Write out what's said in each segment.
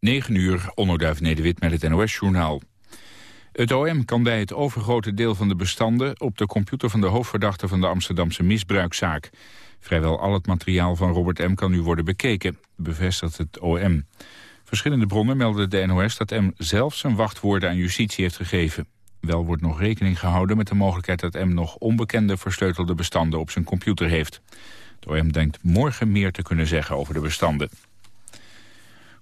9 uur, Onnoduif Nederwit met het NOS-journaal. Het OM kan bij het overgrote deel van de bestanden... op de computer van de hoofdverdachte van de Amsterdamse misbruikzaak. Vrijwel al het materiaal van Robert M. kan nu worden bekeken, bevestigt het OM. Verschillende bronnen melden de NOS dat M zelf zijn wachtwoorden aan justitie heeft gegeven. Wel wordt nog rekening gehouden met de mogelijkheid dat M nog onbekende versleutelde bestanden op zijn computer heeft. Het OM denkt morgen meer te kunnen zeggen over de bestanden.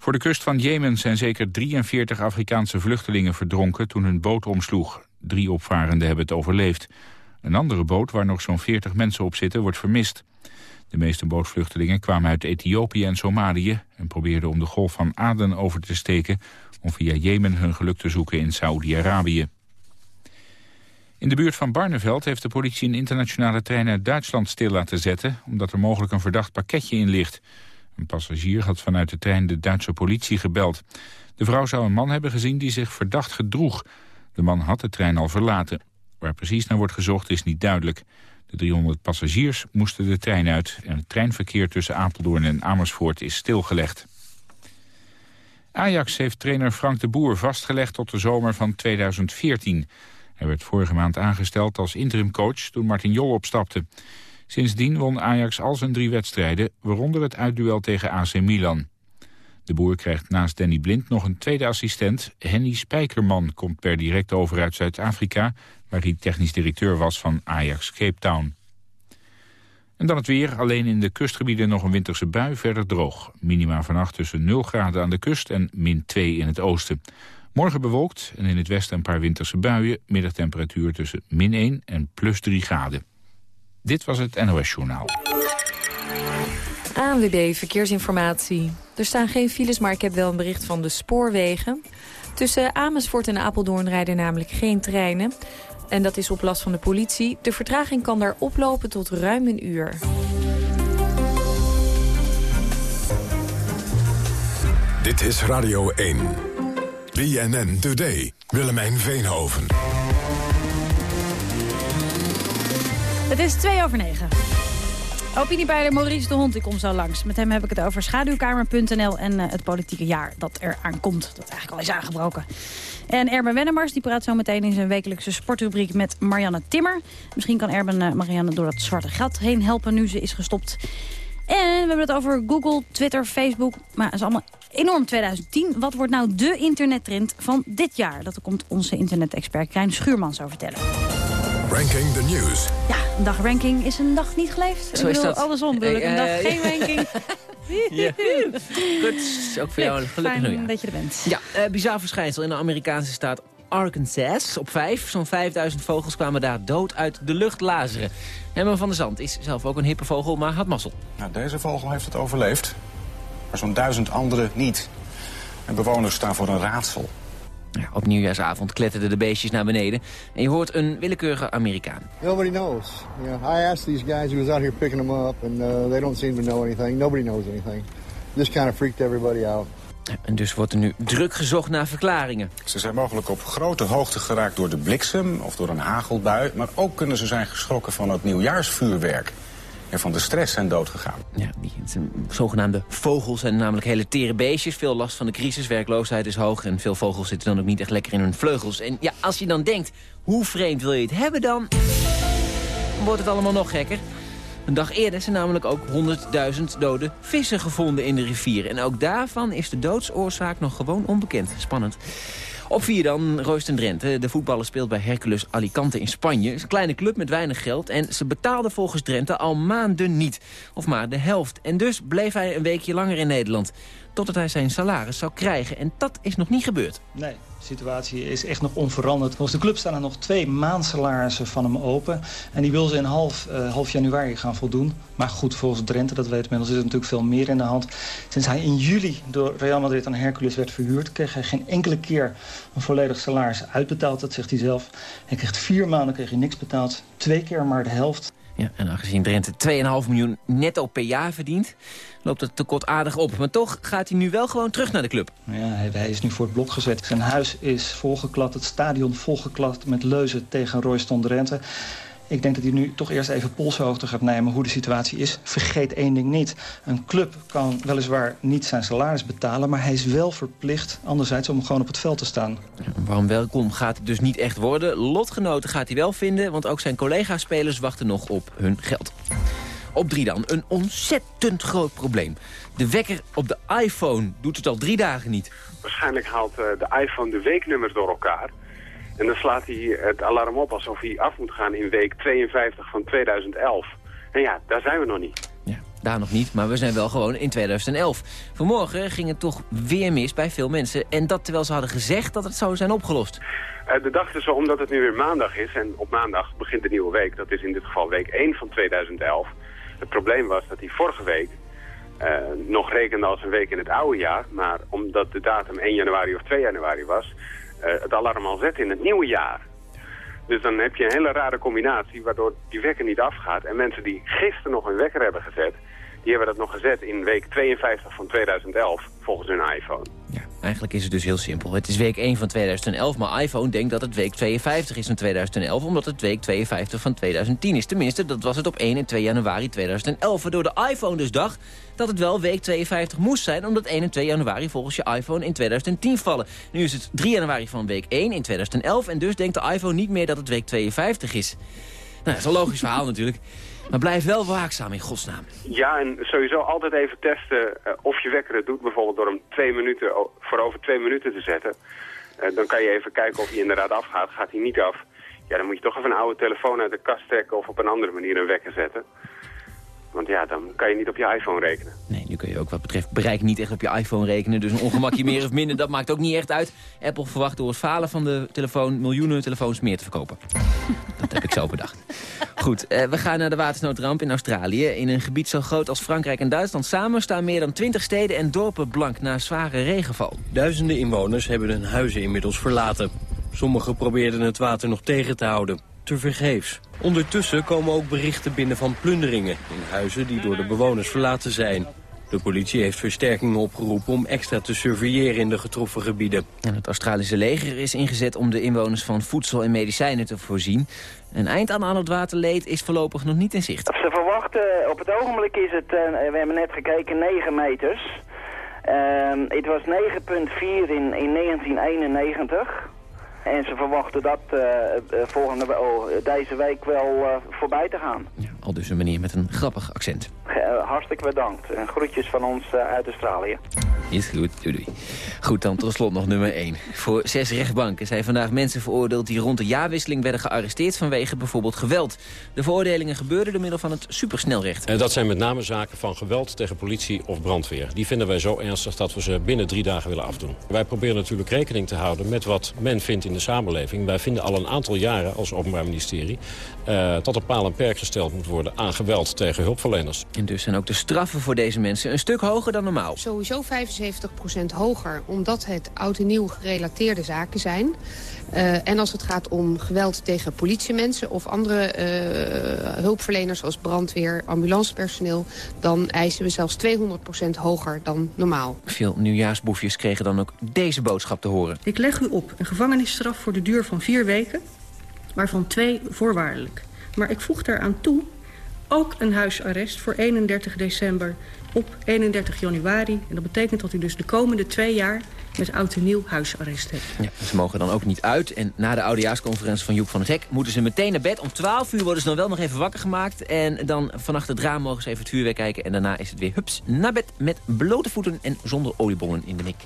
Voor de kust van Jemen zijn zeker 43 Afrikaanse vluchtelingen verdronken toen hun boot omsloeg. Drie opvarenden hebben het overleefd. Een andere boot waar nog zo'n 40 mensen op zitten wordt vermist. De meeste bootvluchtelingen kwamen uit Ethiopië en Somalië... en probeerden om de golf van Aden over te steken... om via Jemen hun geluk te zoeken in Saoedi-Arabië. In de buurt van Barneveld heeft de politie een internationale trein uit Duitsland stil laten zetten... omdat er mogelijk een verdacht pakketje in ligt. Een passagier had vanuit de trein de Duitse politie gebeld. De vrouw zou een man hebben gezien die zich verdacht gedroeg. De man had de trein al verlaten. Waar precies naar wordt gezocht is niet duidelijk. De 300 passagiers moesten de trein uit... en het treinverkeer tussen Apeldoorn en Amersfoort is stilgelegd. Ajax heeft trainer Frank de Boer vastgelegd tot de zomer van 2014. Hij werd vorige maand aangesteld als interimcoach toen Martin Jol opstapte. Sindsdien won Ajax al zijn drie wedstrijden, waaronder het uitduel tegen AC Milan. De boer krijgt naast Danny Blind nog een tweede assistent. Henny Spijkerman komt per direct over uit Zuid-Afrika... waar hij technisch directeur was van Ajax Cape Town. En dan het weer. Alleen in de kustgebieden nog een winterse bui, verder droog. Minima vannacht tussen 0 graden aan de kust en min 2 in het oosten. Morgen bewolkt en in het westen een paar winterse buien. Middagtemperatuur tussen min 1 en plus 3 graden. Dit was het NOS Journaal. ANWB Verkeersinformatie. Er staan geen files, maar ik heb wel een bericht van de spoorwegen. Tussen Amersfoort en Apeldoorn rijden namelijk geen treinen. En dat is op last van de politie. De vertraging kan daar oplopen tot ruim een uur. Dit is Radio 1. BNN Today. Willemijn Veenhoven. Het is twee over negen. Opiniepeiler Maurice de Hond, ik kom zo langs. Met hem heb ik het over schaduwkamer.nl en uh, het politieke jaar dat er aankomt. Dat eigenlijk al is aangebroken. En Erben Wennemars die praat zo meteen in zijn wekelijkse sportrubriek met Marianne Timmer. Misschien kan Erben uh, Marianne door dat zwarte gat heen helpen nu ze is gestopt. En we hebben het over Google, Twitter, Facebook. Maar het is allemaal enorm 2010. Wat wordt nou de internettrend van dit jaar? Dat komt onze internet-expert Krijn Schuurman zo vertellen. Ranking the News. Ja, een dag ranking is een dag niet geleefd. Zo is dat. Andersom bedoel ik, een dag geen ranking. Ja. Goed, ook voor jou Leuk, gelukkig fijn dat je er bent. Ja, eh, bizar verschijnsel in de Amerikaanse staat Arkansas. Op vijf, zo'n 5000 vogels kwamen daar dood uit de lucht lazeren. Herman van der Zand is zelf ook een hippe vogel, maar had mazzel. Nou, deze vogel heeft het overleefd, maar zo'n duizend anderen niet. En bewoners staan voor een raadsel. Ja, op nieuwjaarsavond kletterden de beestjes naar beneden. En je hoort een willekeurige Amerikaan. Nobody knows. You know, I asked these guys who was out here picking them up, and uh, they don't seem to know anything. Nobody knows anything. This kind of freaked everybody out. En dus wordt er nu druk gezocht naar verklaringen. Ze zijn mogelijk op grote hoogte geraakt door de bliksem of door een hagelbui. Maar ook kunnen ze zijn geschrokken van het nieuwjaarsvuurwerk. En van de stress zijn doodgegaan. Ja, die zogenaamde vogels zijn namelijk hele tere beestjes. Veel last van de crisis, werkloosheid is hoog... en veel vogels zitten dan ook niet echt lekker in hun vleugels. En ja, als je dan denkt, hoe vreemd wil je het hebben dan... wordt het allemaal nog gekker. Een dag eerder zijn namelijk ook 100.000 dode vissen gevonden in de rivier. En ook daarvan is de doodsoorzaak nog gewoon onbekend. Spannend. Op vier dan, Royston Drenthe. De voetballer speelt bij Hercules Alicante in Spanje. Is een kleine club met weinig geld. En ze betaalden volgens Drenthe al maanden niet. Of maar de helft. En dus bleef hij een weekje langer in Nederland. Totdat hij zijn salaris zou krijgen. En dat is nog niet gebeurd. Nee, de situatie is echt nog onveranderd. Volgens de club staan er nog twee maandsalarissen van hem open. En die wil ze in half, eh, half januari gaan voldoen. Maar goed, volgens Drenthe, dat weet inmiddels, is er natuurlijk veel meer in de hand. Sinds hij in juli door Real Madrid aan Hercules werd verhuurd... kreeg hij geen enkele keer een volledig salaris uitbetaald. Dat zegt hij zelf. Hij kreeg vier maanden kreeg hij niks betaald. Twee keer maar de helft. Ja, en aangezien Drenthe 2,5 miljoen netto per jaar verdient... loopt het tekort aardig op. Maar toch gaat hij nu wel gewoon terug naar de club. Ja, hij, is nu voor het blok gezet. Zijn huis is volgeklad, het stadion volgeklad met leuzen tegen Royston Drenthe. Ik denk dat hij nu toch eerst even polshoogte gaat nemen hoe de situatie is. Vergeet één ding niet. Een club kan weliswaar niet zijn salaris betalen... maar hij is wel verplicht anderzijds om gewoon op het veld te staan. Waarom welkom gaat hij dus niet echt worden. Lotgenoten gaat hij wel vinden, want ook zijn collega-spelers wachten nog op hun geld. Op drie dan, een ontzettend groot probleem. De wekker op de iPhone doet het al drie dagen niet. Waarschijnlijk haalt uh, de iPhone de weeknummers door elkaar. En dan slaat hij het alarm op alsof hij af moet gaan in week 52 van 2011. En ja, daar zijn we nog niet. Ja, daar nog niet, maar we zijn wel gewoon in 2011. Vanmorgen ging het toch weer mis bij veel mensen. En dat terwijl ze hadden gezegd dat het zou zijn opgelost. Uh, de dachten ze, omdat het nu weer maandag is... en op maandag begint de nieuwe week, dat is in dit geval week 1 van 2011... Het probleem was dat hij vorige week uh, nog rekende als een week in het oude jaar. Maar omdat de datum 1 januari of 2 januari was, uh, het alarm al zette in het nieuwe jaar. Dus dan heb je een hele rare combinatie waardoor die wekker niet afgaat. En mensen die gisteren nog een wekker hebben gezet, die hebben dat nog gezet in week 52 van 2011 volgens hun iPhone. Ja, eigenlijk is het dus heel simpel. Het is week 1 van 2011, maar iPhone denkt dat het week 52 is van 2011... omdat het week 52 van 2010 is. Tenminste, dat was het op 1 en 2 januari 2011. Waardoor de iPhone dus dacht dat het wel week 52 moest zijn... omdat 1 en 2 januari volgens je iPhone in 2010 vallen. Nu is het 3 januari van week 1 in 2011... en dus denkt de iPhone niet meer dat het week 52 is. Nou, dat is een logisch verhaal natuurlijk. Maar blijf wel waakzaam in godsnaam. Ja, en sowieso altijd even testen uh, of je wekker het doet. Bijvoorbeeld door hem twee minuten, voor over twee minuten te zetten. Uh, dan kan je even kijken of hij inderdaad afgaat. Gaat hij niet af, ja, dan moet je toch even een oude telefoon uit de kast trekken... of op een andere manier een wekker zetten. Want ja, dan kan je niet op je iPhone rekenen. Nee, nu kun je ook wat betreft bereik niet echt op je iPhone rekenen. Dus een ongemakje meer of minder, dat maakt ook niet echt uit. Apple verwacht door het falen van de telefoon miljoenen telefoons meer te verkopen. dat heb ik zo bedacht. Goed, eh, we gaan naar de watersnoodramp in Australië. In een gebied zo groot als Frankrijk en Duitsland samen... staan meer dan 20 steden en dorpen blank na zware regenval. Duizenden inwoners hebben hun huizen inmiddels verlaten. Sommigen probeerden het water nog tegen te houden. Tevergeefs. Ondertussen komen ook berichten binnen van plunderingen... in huizen die door de bewoners verlaten zijn. De politie heeft versterkingen opgeroepen om extra te surveilleren in de getroffen gebieden. En het Australische leger is ingezet om de inwoners van voedsel en medicijnen te voorzien. Een eind aan al het waterleed is voorlopig nog niet in zicht. Ze verwachten, op het ogenblik is het, uh, we hebben net gekeken, 9 meters. Uh, het was 9,4 in, in 1991. En ze verwachten dat uh, volgende, oh, deze week wel uh, voorbij te gaan. Ja, al dus een manier met een grappig accent. hartstikke bedankt. En groetjes van ons uit Australië. Is goed, doei, doei. Goed, dan tot slot nog nummer 1. Voor zes rechtbanken zijn vandaag mensen veroordeeld... die rond de jaarwisseling werden gearresteerd vanwege bijvoorbeeld geweld. De veroordelingen gebeurden door middel van het supersnelrecht. En dat zijn met name zaken van geweld tegen politie of brandweer. Die vinden wij zo ernstig dat we ze binnen drie dagen willen afdoen. Wij proberen natuurlijk rekening te houden met wat men vindt in de samenleving. Wij vinden al een aantal jaren als Openbaar Ministerie... Uh, dat er paal en perk gesteld moet worden aan geweld tegen hulpverleners. En dus zijn ook de straffen voor deze mensen een stuk hoger dan normaal. Sowieso 75% hoger, omdat het oud en nieuw gerelateerde zaken zijn. Uh, en als het gaat om geweld tegen politiemensen of andere uh, hulpverleners... zoals brandweer, ambulancepersoneel... dan eisen we zelfs 200% hoger dan normaal. Veel nieuwjaarsboefjes kregen dan ook deze boodschap te horen. Ik leg u op een gevangenisstraf voor de duur van vier weken... waarvan twee voorwaardelijk. Maar ik voeg daaraan toe ook een huisarrest voor 31 december op 31 januari. En dat betekent dat u dus de komende twee jaar met oud en nieuw huisarrest hebt. Ja, ze mogen dan ook niet uit. En na de oudejaarsconferentie van Joep van het Hek... moeten ze meteen naar bed. Om 12 uur worden ze dan wel nog even wakker gemaakt. En dan vannacht het raam mogen ze even het vuurwerk kijken. En daarna is het weer hups naar bed met blote voeten en zonder oliebommen in de nik.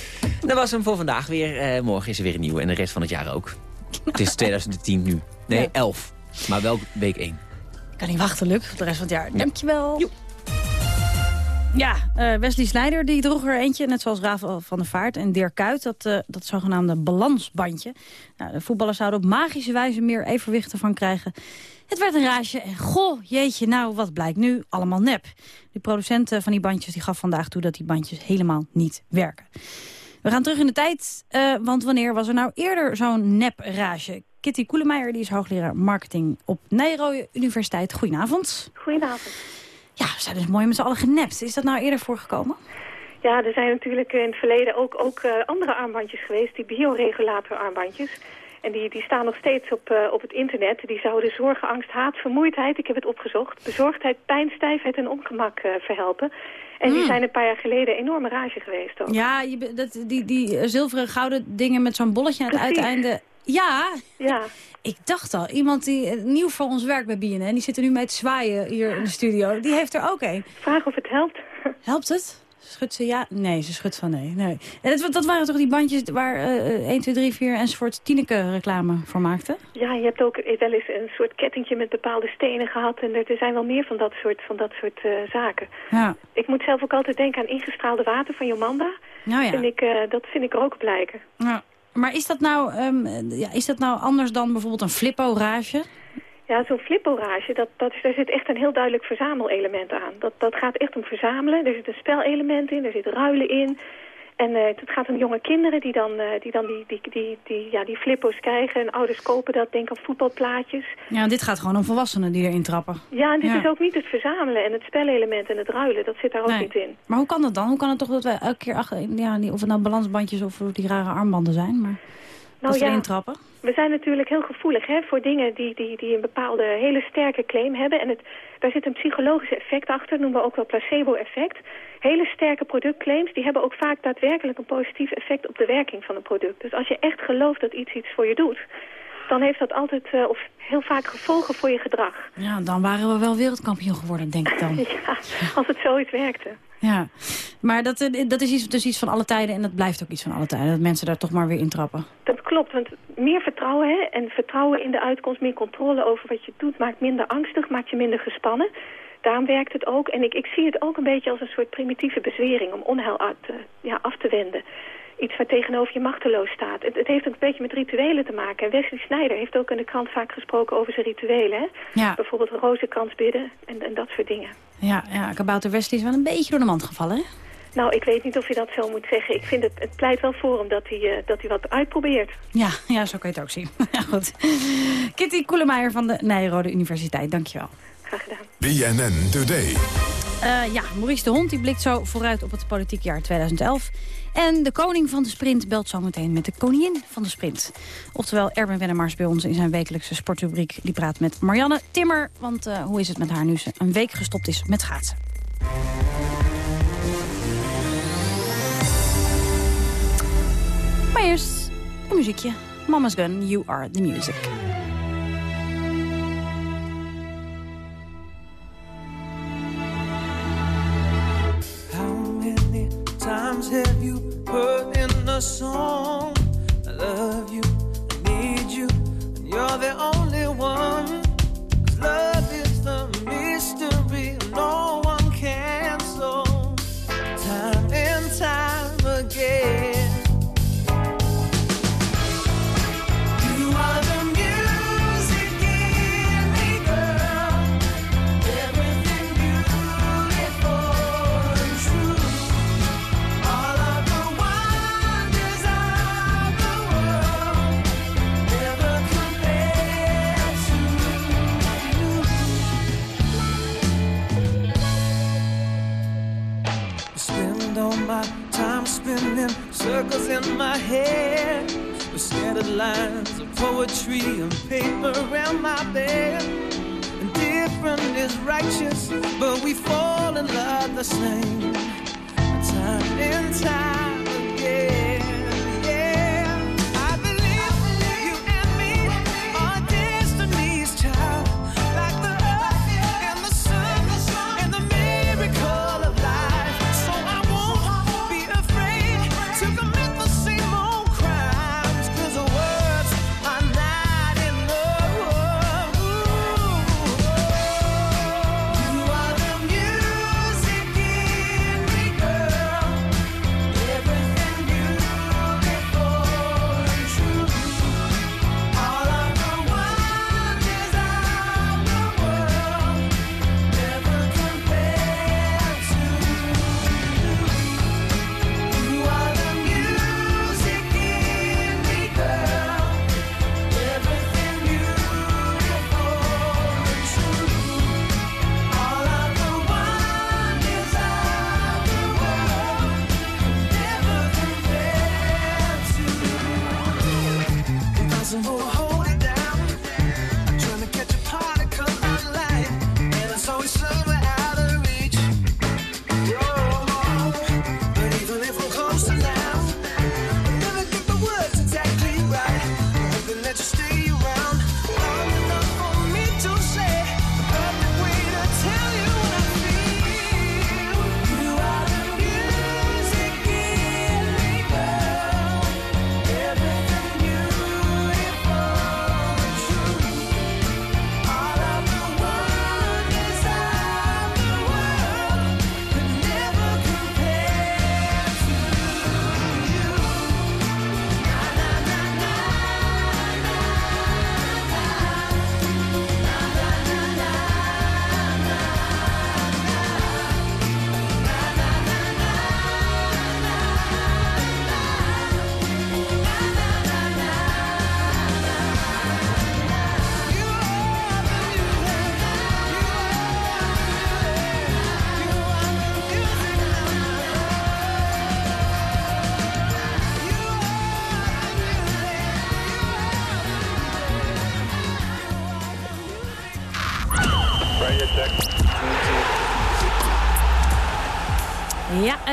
dat was hem voor vandaag weer. Eh, morgen is er weer een nieuwe en de rest van het jaar ook. Het is 2010 nu. Nee, ja. 11. Maar wel week 1. Ik kan niet wachten, Luc, voor de rest van het jaar. Dankjewel. Jo. Ja, uh, Wesley Snijder die droeg er eentje, net zoals Rafael van der Vaart en Dirk Kuyt, dat, uh, dat zogenaamde balansbandje. Nou, de voetballers zouden op magische wijze meer evenwicht ervan krijgen. Het werd een raasje en goh, jeetje, nou, wat blijkt nu? Allemaal nep. De producent van die bandjes die gaf vandaag toe dat die bandjes helemaal niet werken. We gaan terug in de tijd, uh, want wanneer was er nou eerder zo'n nep-rage? Kitty Koelemeijer, die is hoogleraar marketing op Nijrode Universiteit. Goedenavond. Goedenavond. Ja, we zijn dus mooi met z'n allen genept. Is dat nou eerder voorgekomen? Ja, er zijn natuurlijk in het verleden ook, ook uh, andere armbandjes geweest, die bioregulator armbandjes. En die, die staan nog steeds op, uh, op het internet. Die zouden zorgen, angst, haat, vermoeidheid, ik heb het opgezocht... bezorgdheid, pijn, stijfheid en ongemak uh, verhelpen. En die zijn een paar jaar geleden enorme rage geweest ook. Ja, je, dat, die, die zilveren gouden dingen met zo'n bolletje aan het uiteinde... Ja, ja. ik dacht al, iemand die nieuw voor ons werkt bij BNN... die zit er nu mee te zwaaien hier in de studio, die heeft er ook een. Vraag of het helpt. Helpt het? Schudt ze ja? Nee, ze schudt van nee. nee. En dat, dat waren toch die bandjes waar uh, 1, 2, 3, 4 enzovoort Tineke reclame voor maakte? Ja, je hebt ook wel eens een soort kettingje met bepaalde stenen gehad. En er, zijn wel meer van dat soort, van dat soort uh, zaken. Ja. Ik moet zelf ook altijd denken aan ingestraalde water van Jomanda. Nou ja. Vind ik, uh, dat vind ik er ook blijken. Ja. Maar is dat, nou, um, ja, is dat nou anders dan bijvoorbeeld een flippo-rage? Ja, zo'n flipporage, dat, dat daar zit echt een heel duidelijk verzamelelement aan. Dat, dat gaat echt om verzamelen. Er zit een spelelement in, er zit ruilen in. En uh, het gaat om jonge kinderen die dan, uh, die, dan die, die, die, die, ja, die flippo's krijgen. En ouders kopen dat, denk aan voetbalplaatjes. Ja, dit gaat gewoon om volwassenen die erin trappen. Ja, en dit ja. is ook niet het verzamelen en het spelelement en het ruilen. Dat zit daar ook nee. niet in. Maar hoe kan dat dan? Hoe kan het toch dat wij elke keer achter... Ja, of het nou balansbandjes of die rare armbanden zijn, maar... Nou, ja, trappen? We zijn natuurlijk heel gevoelig hè, voor dingen die, die, die een bepaalde hele sterke claim hebben. En het, daar zit een psychologisch effect achter, noemen we ook wel placebo-effect. Hele sterke productclaims die hebben ook vaak daadwerkelijk een positief effect op de werking van een product. Dus als je echt gelooft dat iets iets voor je doet, dan heeft dat altijd, uh, of heel vaak gevolgen voor je gedrag. Ja, dan waren we wel wereldkampioen geworden, denk ik dan. ja, als het zoiets werkte. Ja, maar dat, dat is iets, dus iets van alle tijden en dat blijft ook iets van alle tijden. Dat mensen daar toch maar weer intrappen. Dat klopt, want meer vertrouwen hè, en vertrouwen in de uitkomst, meer controle over wat je doet, maakt minder angstig, maakt je minder gespannen. Daarom werkt het ook. En ik, ik zie het ook een beetje als een soort primitieve bezwering om onheil uit, uh, ja, af te wenden. Iets waar tegenover je machteloos staat. Het, het, heeft een beetje met rituelen te maken. En Wesley Snijder heeft ook in de krant vaak gesproken over zijn rituelen. Hè? Ja. Bijvoorbeeld rozenkrans bidden en, en dat soort dingen. Ja, ja, kabouter Wesley is wel een beetje door de mand gevallen, hè? Nou, ik weet niet of je dat zo moet zeggen. Ik vind het, het pleit wel voor hem dat hij, uh, dat hij wat uitprobeert. Ja, ja, zo kan je het ook zien. ja, goed. Kitty Koelemeijer van de Nijrode Universiteit, dankjewel. Graag gedaan. BNN Today. Uh, ja, Maurice de Hond die blikt zo vooruit op het politiek jaar 2011. En de koning van de sprint belt zo meteen met de koningin van de sprint. Oftewel Erben Wennemars bij ons in zijn wekelijkse sportrubriek. Die praat met Marianne Timmer. Want uh, hoe is het met haar nu ze een week gestopt is met schaatsen? Maar eerst een muziekje. Mama's Gun, You Are The Music. have you heard in a song? I love you, I need you, and you're the only one. Cause love is the mystery no one can solve. Time and time again. But we fall in love the same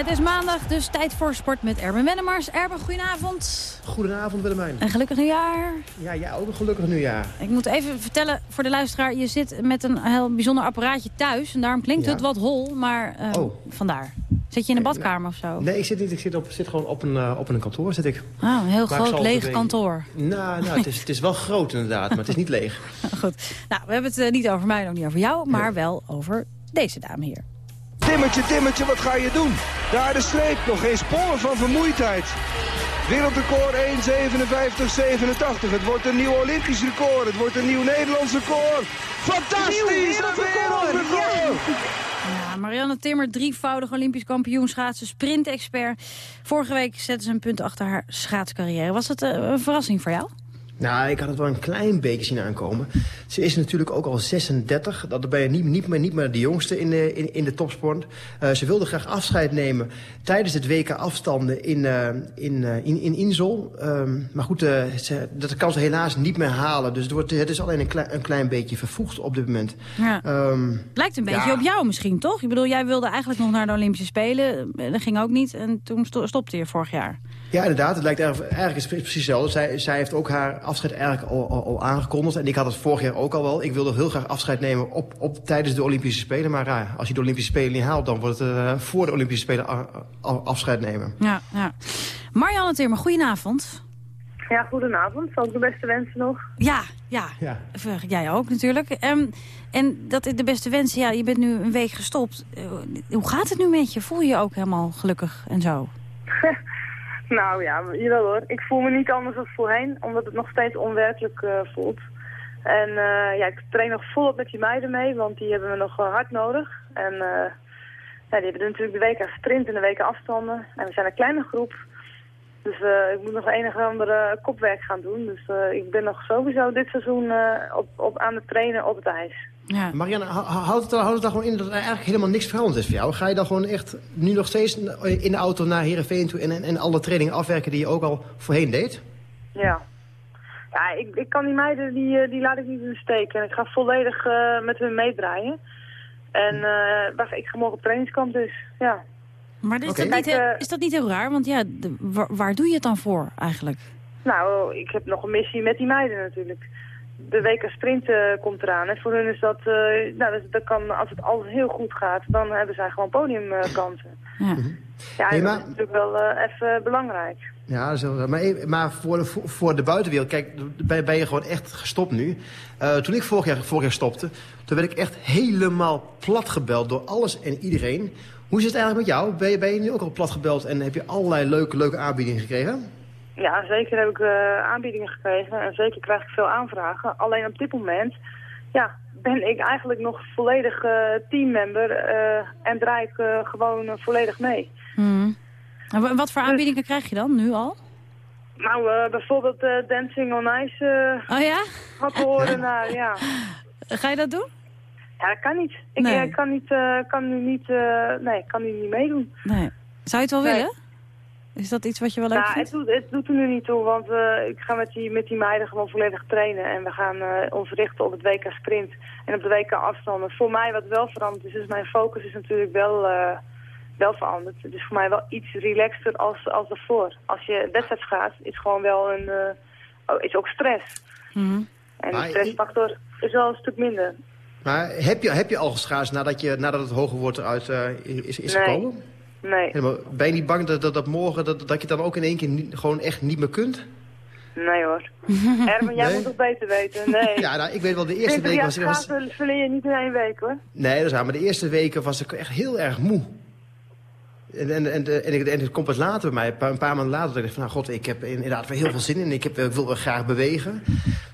het is maandag, dus tijd voor sport met Erben Wennemars. Erben, goedenavond. Goedenavond Willemijn. En gelukkig nieuwjaar. Ja, jij ook een gelukkig nieuwjaar. Ik moet even vertellen voor de luisteraar, je zit met een heel bijzonder apparaatje thuis. En daarom klinkt Ja. het wat hol, maar eh, Oh. vandaar. Zit je in een badkamer of zo? Nee, ik zit niet. Ik zit, op, zit gewoon op een, eh, op een kantoor. Zit ik. Ah, een heel Maar groot leeg kantoor. Nou, nou het, is, het is wel groot inderdaad, maar het is niet leeg. Goed. Nou, we hebben het eh, niet over mij en ook niet over jou, maar wel over deze dame hier. Timmertje, Timmertje, wat ga je doen? Daar de streep, nog geen spoor van vermoeidheid. Wereldrecord 1.57.87. Het wordt een nieuw Olympisch record. Het wordt een nieuw Nederlands record. Fantastisch! Een wereldrecord! Ja, Marianne Timmer, drievoudig Olympisch kampioen schaatsen, sprintexpert. Vorige week zette ze een punt achter haar schaatscarrière. Was dat eh, een verrassing voor jou? Nou, ik had het wel een klein beetje zien aankomen. Ze is natuurlijk ook al 36. Dat ben je niet, niet, meer, niet meer de jongste in de, in, in de topsport. Eh, ze wilde graag afscheid nemen tijdens het WK afstanden in, eh, in, eh, in, in Insel. Ehm, maar goed, eh, ze, dat kan ze helaas niet meer halen. Dus het, wordt, het is alleen een, klein, een klein beetje vervoegd op dit moment. Ja. Ehm, Lijkt een beetje ja. op jou misschien, toch? Ik bedoel, jij wilde eigenlijk nog naar de Olympische Spelen. Eh, Dat ging ook niet en toen sto- stopte je vorig jaar. Ja, inderdaad. Het lijkt eigenlijk is precies hetzelfde. Zij, zij heeft ook haar afscheid eigenlijk al, al, al aangekondigd. En ik had het vorig jaar ook al wel. Ik wilde heel graag afscheid nemen op, op, tijdens de Olympische Spelen. Maar ja, als je de Olympische Spelen niet haalt... dan wordt het eh, voor de Olympische Spelen afscheid nemen. Ja, ja. Marianne Timmer, goedenavond. Ja, goedenavond. Zal ik de beste wensen nog? Ja, ja. Ja. Jij ook natuurlijk. Ehm, en dat is de beste wensen. Ja, je bent nu een week gestopt. Eh, hoe gaat het nu met je? Voel je je ook helemaal gelukkig en zo? Nou ja, jawel hoor. Ik voel me niet anders dan voorheen, omdat het nog steeds onwerkelijk eh, voelt. En eh, ja, ik train nog volop met die meiden mee, want die hebben we nog hard nodig. En eh, die hebben natuurlijk de WK sprint en de WK afstanden. En we zijn een kleine groep. Dus ik moet nog enige andere kopwerk gaan doen. Dus ik ben nog sowieso dit seizoen op, op, aan het trainen op het ijs. Ja. Marianne, hou- houdt het, houdt het er gewoon in dat er eigenlijk helemaal niks veranderd is voor jou? Ga je dan gewoon echt nu nog steeds in de auto naar Heerenveen toe... en, en, en alle trainingen afwerken die je ook al voorheen deed? Ja. Ja, ik, ik kan die meiden, die, eh, die laat ik niet in de steek. En ik ga volledig eh, met hun meedraaien. En eh, wacht, ik ga morgen op trainingskamp dus, ja. Maar is, dat niet, heel- is dat niet heel raar? Want ja, de- waar, waar doe je het dan voor eigenlijk? Nou, ik heb nog een missie met die meiden natuurlijk. De WK Sprint eh, komt eraan. En voor hun is dat, eh, nou, dat, dat kan, als het alles heel goed gaat, dan hebben zij gewoon podiumkansen. Ja. ja, Hey, en maar- dat is natuurlijk wel eh, even belangrijk. Ja, maar, maar voor, de, voor- de buitenwereld, kijk, ben, ben je gewoon echt gestopt nu. Eh, toen ik vorig jaar, vorig jaar stopte, toen werd ik echt helemaal plat gebeld door alles en iedereen. Hoe is het eigenlijk met jou? Ben je, ben je nu ook al plat gebeld en heb je allerlei leuke, leuke aanbiedingen gekregen? Ja, zeker heb ik eh, aanbiedingen gekregen en zeker krijg ik veel aanvragen. Alleen op dit moment ja, ben ik eigenlijk nog volledig eh, teammember eh, en draai ik gewoon volledig mee. Hmm. En wa- wat voor aanbiedingen krijg je dan, nu al? Nou, bijvoorbeeld Dancing on Ice Oh ja? had te horen naar, ja. Ga je dat doen? Ja, dat kan niet. Ik Nee. kan, niet, kan nu niet, nee, kan nu niet meedoen. Nee. Zou je het wel Nee. willen? Is dat iets wat je wel leuk Nou, vindt? het doet, het doet er nu niet toe, want eh, ik ga met die, met die meiden gewoon volledig trainen. En we gaan eh, ons richten op het WK Sprint en op de WK afstanden. Voor mij wat wel veranderd is, is mijn focus is natuurlijk wel, eh, wel veranderd. Het is voor mij wel iets relaxter als, als daarvoor. Als je wedstrijd gaat, is gewoon wel een, eh, oh, is ook stress. Mhm. En Maar de stressfactor is wel een stuk minder. Maar heb je, heb je al geschaatst nadat, je, nadat het hoge woord eruit eh, is, is Nee. gekomen? Nee, Helemaal, ben je niet bang dat, dat, dat morgen dat, dat je dan ook in één keer niet, gewoon echt niet meer kunt? nee hoor. Erwin, jij Nee? moet toch beter weten? Nee. Ja, nou, ik weet wel, de eerste week was ik... Was, verleer je niet in één week hoor. Nee, dat is waar. Maar de eerste weken was ik echt heel erg moe. En, en, en, en, ik- en het komt pas later bij mij, een paar, een paar maanden later, dat ik dacht van, nou god, ik heb inderdaad weer heel veel zin in. Ik, heb, ik wil wel graag bewegen.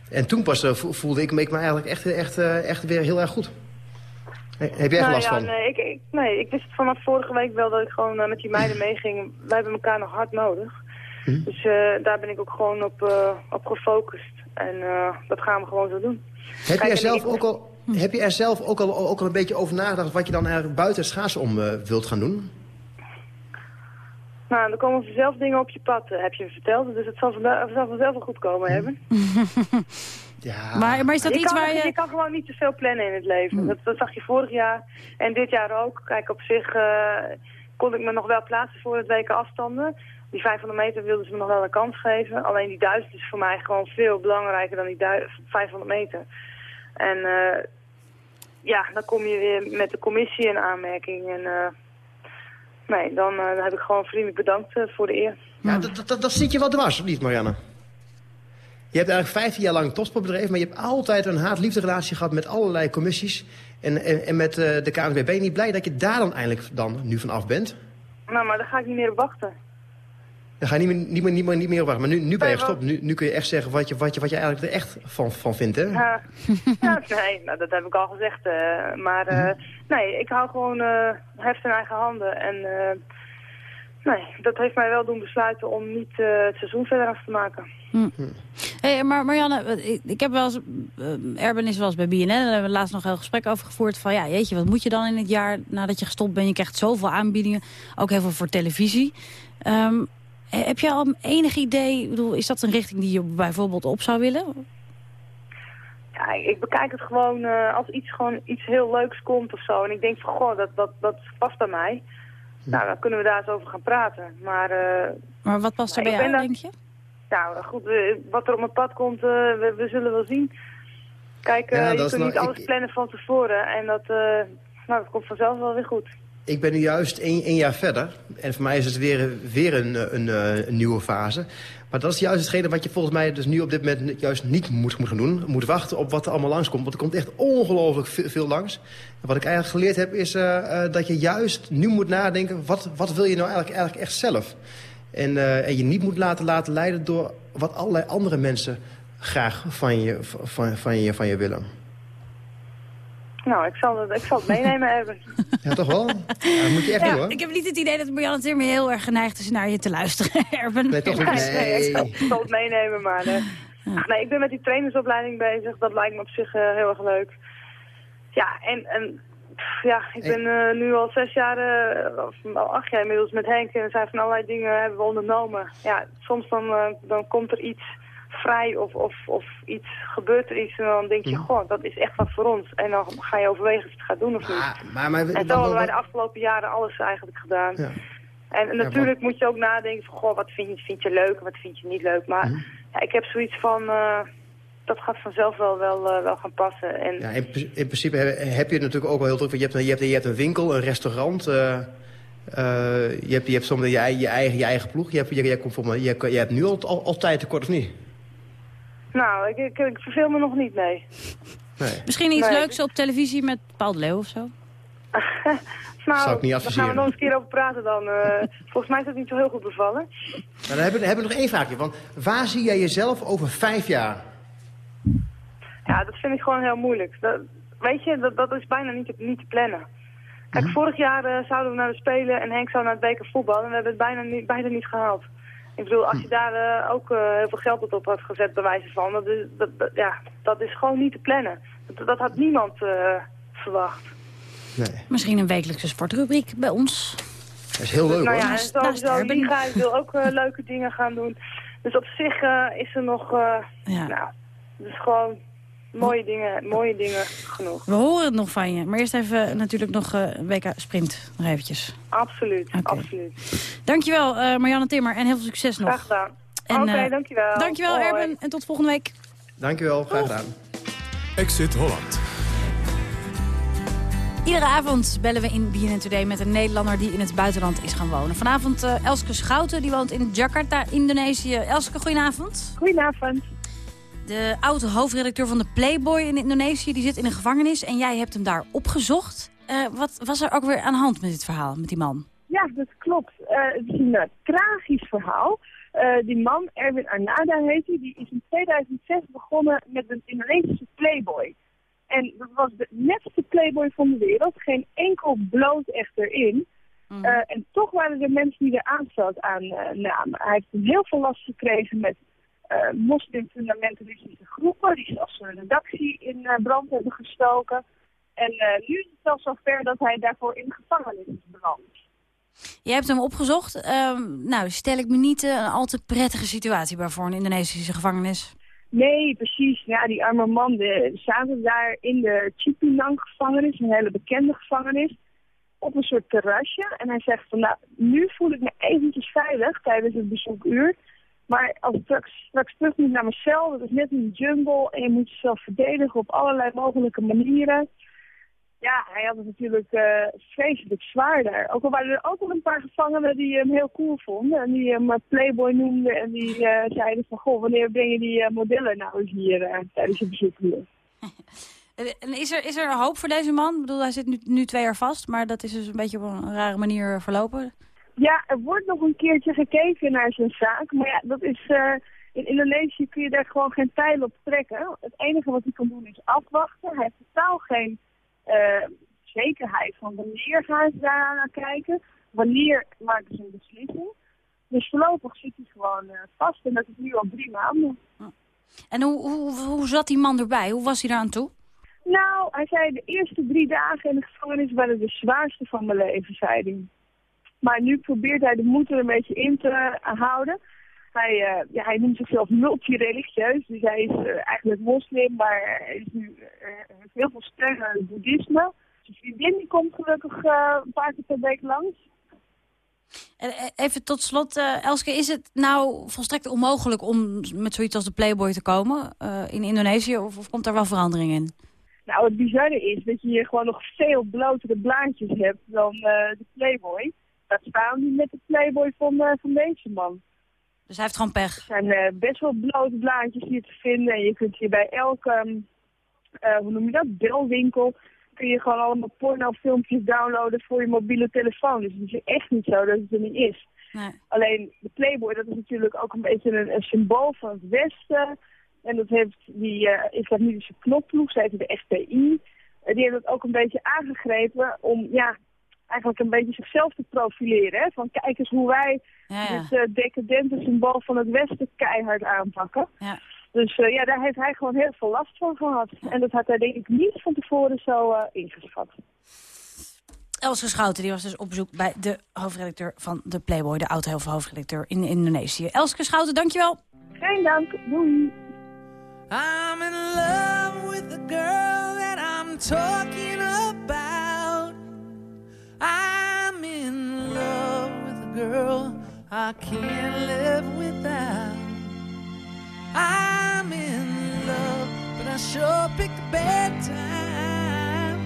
En toen pas eh, vo- voelde ik me, ik me eigenlijk echt, echt, eh, echt weer heel erg goed. He- Heb jij er nou, last ja, van? Nee ik, ik, nee, ik wist vanaf vorige week wel dat ik gewoon eh, met die meiden meeging. Wij hebben elkaar nog hard nodig. Hm? Dus eh, daar ben ik ook gewoon op, eh, op gefocust. En eh, dat gaan we gewoon zo doen. Heb Kijk, je, er zelf ook al, heb je er zelf ook al, ook al een beetje over nagedacht wat je dan eigenlijk buiten schaatsen om eh, wilt gaan doen? Nou, er komen vanzelf dingen op je pad, heb je me verteld. Dus het zal, vanzelf, zal vanzelf wel goed komen hebben. Ja. Maar, maar is dat je iets kan, waar je... Je kan gewoon niet te veel plannen in het leven. Dat, dat zag je vorig jaar en dit jaar ook. Kijk, op zich... eh, kon ik me nog wel plaatsen voor het WK afstanden. Die 500 meter wilden ze me nog wel een kans geven. Alleen die 1000 is voor mij gewoon veel belangrijker dan die 500 meter. En uh, ja, dan kom je weer met de commissie in aanmerking. En uh, nee, dan, uh, dan, heb ik gewoon vriendelijk bedankt voor de eer. Ja, dat, dat, dat zit je wel dwars, of niet Marianne? Je hebt eigenlijk 15 jaar lang een bedreven, maar je hebt altijd een haat-liefde relatie gehad met allerlei commissies. En, en, en met uh, de KNVB. Ben je niet blij dat je daar dan eindelijk dan nu van af bent? Nou, maar daar ga ik niet meer op wachten. Daar ga je niet meer, niet meer, niet meer, niet meer op wachten. Maar nu, nu ben je gestopt. Nu, nu kun je echt zeggen wat je, wat je, wat je eigenlijk er echt van, van vindt, hè? Ja, ja nee, nou, dat heb ik al gezegd. Uh, maar uh, nee, ik hou gewoon heft in eigen handen. En nee, dat heeft mij wel doen besluiten om niet het seizoen verder af te maken. Hm. Hey, maar Marianne, ik, ik heb wel eens, uh, Erben is wel eens bij BNN, daar hebben we laatst nog een gesprek over gevoerd van, ja, jeetje, wat moet je dan in het jaar nadat je gestopt bent? Je krijgt zoveel aanbiedingen, ook heel veel voor televisie. Um, heb je al enig idee, bedoel, is dat een richting die je bijvoorbeeld op zou willen? Ja, ik bekijk het gewoon uh, als iets, gewoon iets heel leuks komt of zo. En ik denk van, goh, dat, dat, dat past bij mij. Nou, dan kunnen we daar eens over gaan praten. Maar, uh, maar wat past er bij jou, denk je? Nou, goed, wat er op mijn pad komt, uh, we, we, zullen wel zien. Kijk, uh, ja, je kunt nou, niet alles ik... plannen van tevoren en dat, uh, nou, dat komt vanzelf wel weer goed. Ik ben nu juist één, jaar verder en voor mij is het weer, weer een, een, een, nieuwe fase. Maar dat is juist hetgene wat je volgens mij dus nu op dit moment juist niet moet, moet gaan doen. Moet wachten op wat er allemaal langskomt, want er komt echt ongelooflijk veel, langs. En wat ik eigenlijk geleerd heb is dat je juist nu moet nadenken, wat, wat wil je nou eigenlijk, echt zelf? En, en je niet moet laten, laten leiden door wat allerlei andere mensen graag van je, van, van je, van je willen. Nou, ik zal het, ik zal het meenemen hebben. Ja, toch wel? Ja, moet je echt ja, doen, hoor. Ik heb niet het idee dat Marianne Timmer heel erg geneigd is naar je te luisteren, Erben. Nee, toch niet. Nee, nee ik, zal, ik, zal, het meenemen, maar... Uh, ja. nee, ik ben met die trainersopleiding bezig. Dat lijkt me op zich uh, heel erg leuk. Ja, en, en ja, ik ben uh, nu al zes jaar, uh, of al acht jaar inmiddels met Henk. En zijn van allerlei dingen hebben we ondernomen. Ja, soms dan, uh, dan komt er iets vrij of, of, of iets, gebeurt er iets. En dan denk je, goh, dat is echt wat voor ons. En dan ga je overwegen of je het gaat doen of niet. Maar, maar, en zo hebben wij de afgelopen jaren alles eigenlijk gedaan. Ja. En, en natuurlijk ja, moet je ook nadenken van, goh, wat vind je, vind je leuk en wat vind je niet leuk. Maar mm -hmm. ja, ik heb zoiets van dat gaat vanzelf wel, wel, uh, wel gaan passen. En... Ja, in, in, principe heb je het natuurlijk ook wel heel druk. Want je hebt, je hebt, je hebt een winkel, een restaurant. Uh, uh, je, hebt, je hebt soms je, je, eigen, je eigen ploeg. Je hebt, je, je, komt voor je, je hebt nu al, al, al tijd tekort, of niet? Nou, ik, ik, ik verveel me nog niet, nee. nee. Misschien iets nee. leuks op televisie met Paul de Leeuw of zo? nou, Zou ik niet daar gaan we nog eens een keer over praten dan. volgens mij is dat niet zo heel goed bevallen. Maar dan hebben, we, hebben we nog één vraagje. Want waar zie jij jezelf over vijf jaar? Ja, dat vind ik gewoon heel moeilijk. Dat, weet je, dat, dat is bijna niet te, niet te plannen. Kijk, Mhm. vorig jaar uh, zouden we naar de Spelen en Henk zou naar het WK voetbal en we hebben het bijna niet, bijna niet gehaald. Ik bedoel, als je daar uh, ook uh, heel veel geld op had gezet, bij wijze van, dat is, dat, dat, ja, dat is gewoon niet te plannen. Dat, dat had niemand verwacht. Nee. Misschien een wekelijkse sportrubriek bij ons. Dat is heel leuk nou hoor. ja, en sowieso, Liga, ik wil ook leuke dingen gaan doen. Dus op zich is er nog, ja. nou, dus gewoon mooie dingen, mooie dingen genoeg. We horen het nog van je. Maar eerst even natuurlijk nog uh, een WK Sprint. Nog eventjes. Absoluut, okay. absoluut. Dankjewel uh, Marianne Timmer en heel veel succes nog. Graag gedaan. Oké, okay, uh, dankjewel. Dankjewel Hoi. Erben en tot volgende week. Dankjewel, graag gedaan. Exit Holland. Iedere avond bellen we in BNN Today met een Nederlander die in het buitenland is gaan wonen. Vanavond uh, Elske Schouten, die woont in Jakarta, Indonesië. Elske, goedenavond. Goedenavond. De oude hoofdredacteur van de Playboy in Indonesië die zit in een gevangenis en jij hebt hem daar opgezocht. Uh, wat was er ook weer aan de hand met dit verhaal, met die man? Ja, dat klopt. Uh, het is een uh, tragisch verhaal. die man, Erwin Arnada heet hij, die is in 2006 begonnen met een Indonesische Playboy. En dat was de netste Playboy van de wereld. Geen enkel bloot echter in. Mm. en toch waren er mensen die er aanstoot aan namen. Hij heeft heel veel last gekregen met moslimfundamentalistische groepen die zelfs een redactie in uh, brand hebben gestoken. En uh, nu is het zelfs zover dat hij daarvoor in de gevangenis is beland. Je hebt hem opgezocht. Um, nou, stel ik me niet een al te prettige situatie bij voor een Indonesische gevangenis. Nee, precies. Ja, die arme man de, zaten daar in de Chipinang gevangenis, een hele bekende gevangenis. op een soort terrasje. En hij zegt van, nou, nu voel ik me eventjes veilig tijdens het bezoekuur. Maar als ik straks, straks terug moet naar mijn cel, dat is net een jungle en je moet jezelf verdedigen op allerlei mogelijke manieren. Ja, hij had het natuurlijk uh, vreselijk zwaar daar. Ook al waren er ook wel een paar gevangenen die hem heel cool vonden. En die hem Playboy noemden en die uh, zeiden van... Goh, wanneer breng je die modellen nou eens hier tijdens je bezoek hier? En is er, is er hoop voor deze man? Ik bedoel, hij zit nu, nu twee jaar vast, maar dat is dus een beetje op een rare manier verlopen. Ja, er wordt nog een keertje gekeken naar zijn zaak. Maar ja, dat is... in Indonesië kun je daar gewoon geen pijl op trekken. Het enige wat hij kan doen is afwachten. Hij heeft totaal geen uh, zekerheid van wanneer gaan ze daar naar kijken, wanneer maken ze een beslissing. Dus voorlopig zit hij gewoon uh, vast en dat is nu al drie maanden. En hoe, hoe, hoe zat die man erbij? Hoe was hij daar aan toe? Nou, hij zei de eerste drie dagen in de gevangenis waren de zwaarste van mijn leven, zei hij. Maar nu probeert hij de moed er een beetje in te houden. Hij, uh, ja, hij noemt zichzelf multireligieus, dus hij is uh, eigenlijk moslim, maar hij is nu uh, heel veel steun aan het boeddhisme. Zijn vriendin die komt gelukkig een paar keer per week langs. Even tot slot, Elske, is het nou volstrekt onmogelijk om met zoiets als de Playboy te komen in Indonesië? Of, of, komt er wel verandering in? Nou, het bizarre is dat je hier gewoon nog veel blotere blaadjes hebt dan de Playboy. Dat staan niet met de Playboy van, van deze man. Dus hij heeft gewoon pech. Er zijn uh, best wel blote blaadjes hier te vinden. En je kunt hier bij elke, uh, hoe noem je dat, belwinkel... kun je gewoon allemaal pornofilmpjes downloaden voor je mobiele telefoon. Dus het is echt niet zo dat het er niet is. Nee. Alleen de Playboy, dat is natuurlijk ook een beetje een, een symbool van het Westen. En dat heeft die uh, islamitische knopploeg, zij de FPI... die hebben dat ook een beetje aangegrepen om ja, eigenlijk een beetje zichzelf te profileren. Hè? Van kijk eens hoe wij ja, ja. dit uh, decadente symbool van het Westen keihard aanpakken. Ja. Dus uh, ja, daar heeft hij gewoon heel veel last van gehad. En dat had hij denk ik niet van tevoren zo uh, ingeschat. Elske Schouten die was dus op bezoek bij de hoofdredacteur van de Playboy, de oud-hoofdredacteur in Indonesië. Elske Schouten, dankjewel. Geen dank, doei. I'm in love with the girl that I'm talking girl I can't live without. I'm in love, but I sure picked a bad time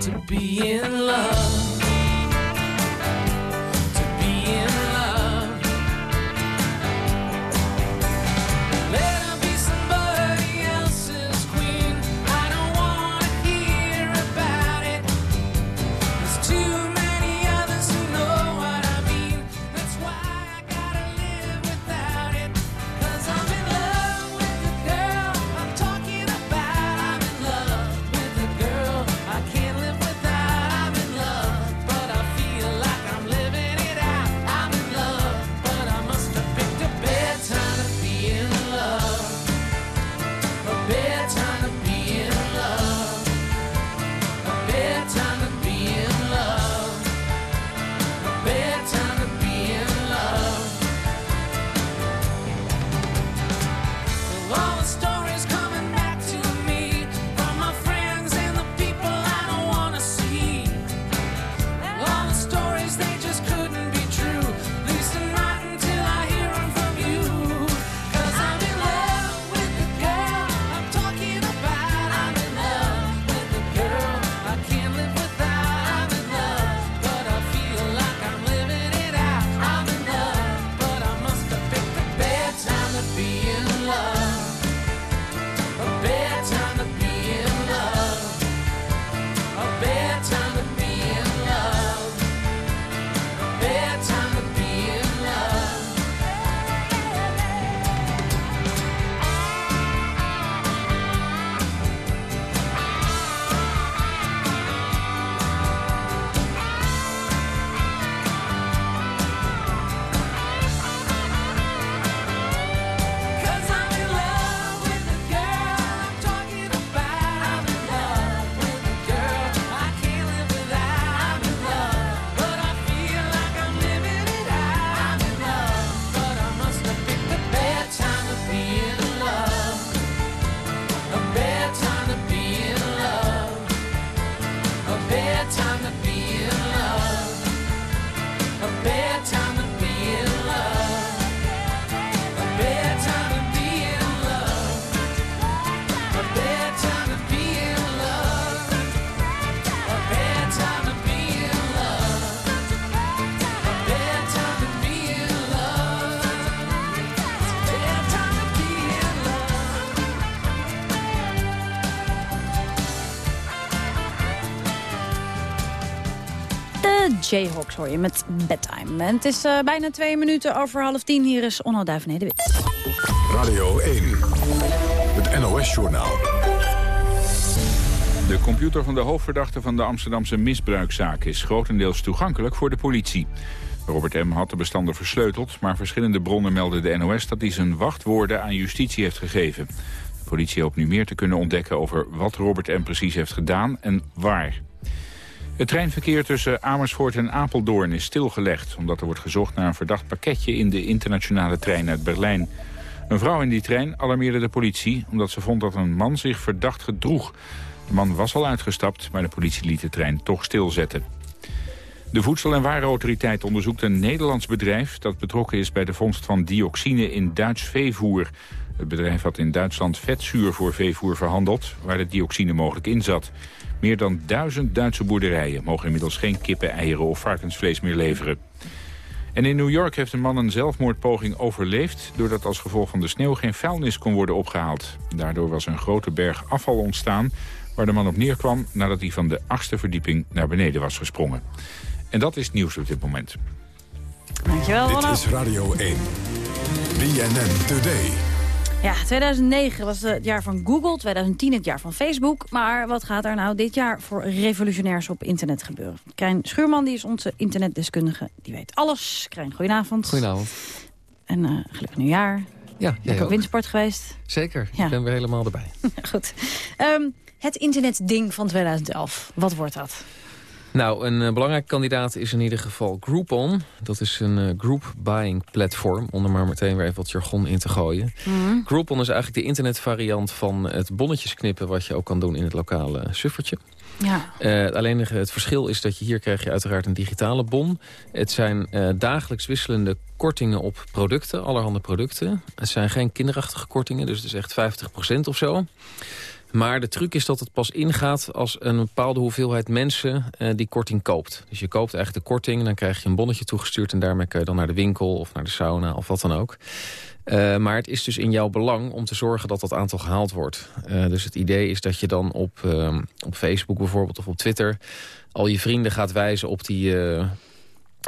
to be in love. Jayhawks hoor je met bedtime. En het is uh, bijna twee minuten over half tien. Hier is Onno Duivenede-Wit. Radio 1, het NOS-journaal. De computer van de hoofdverdachte van de Amsterdamse misbruikzaak is grotendeels toegankelijk voor de politie. Robert M. had de bestanden versleuteld, maar verschillende bronnen melden de NOS dat hij zijn wachtwoorden aan justitie heeft gegeven. De politie hoopt nu meer te kunnen ontdekken over wat Robert M. precies heeft gedaan en waar. Het treinverkeer tussen Amersfoort en Apeldoorn is stilgelegd... omdat er wordt gezocht naar een verdacht pakketje in de internationale trein uit Berlijn. Een vrouw in die trein alarmeerde de politie omdat ze vond dat een man zich verdacht gedroeg. De man was al uitgestapt, maar de politie liet de trein toch stilzetten. De Voedsel- en Warenautoriteit onderzoekt een Nederlands bedrijf... dat betrokken is bij de vondst van dioxine in Duits veevoer. Het bedrijf had in Duitsland vetzuur voor veevoer verhandeld... waar de dioxine mogelijk in zat. Meer dan duizend Duitse boerderijen mogen inmiddels geen kippen, eieren of varkensvlees meer leveren. En in New York heeft een man een zelfmoordpoging overleefd... doordat als gevolg van de sneeuw geen vuilnis kon worden opgehaald. Daardoor was een grote berg afval ontstaan... waar de man op neerkwam nadat hij van de achtste verdieping naar beneden was gesprongen. En dat is nieuws op dit moment. Dankjewel, Dit is Radio 1. BNN Today. Ja, 2009 was het jaar van Google, 2010 het jaar van Facebook. Maar wat gaat er nou dit jaar voor revolutionairs op internet gebeuren? Krijn Schuurman die is onze internetdeskundige, die weet alles. Krijn, goedenavond. Goedenavond. En uh, gelukkig nieuwjaar. Ja, jij ook windsport geweest. Zeker, ja. ik ben weer helemaal erbij. Goed. Um, het internetding van 2011, wat wordt dat? Nou, een uh, belangrijke kandidaat is in ieder geval Groupon. Dat is een uh, group buying platform, om er maar meteen weer even wat jargon in te gooien. Mm. Groupon is eigenlijk de internetvariant van het bonnetjes knippen... wat je ook kan doen in het lokale suffertje. Ja. Uh, alleen het verschil is dat je hier krijg je uiteraard een digitale bon. Het zijn dagelijks wisselende kortingen op producten, allerhande producten. Het zijn geen kinderachtige kortingen, dus het is echt 50% of zo. Maar de truc is dat het pas ingaat als een bepaalde hoeveelheid mensen uh, die korting koopt. Dus je koopt eigenlijk de korting, dan krijg je een bonnetje toegestuurd... en daarmee kun je dan naar de winkel of naar de sauna of wat dan ook. Uh, maar het is dus in jouw belang om te zorgen dat dat aantal gehaald wordt. Uh, dus het idee is dat je dan op, op Facebook bijvoorbeeld of op Twitter... al je vrienden gaat wijzen op die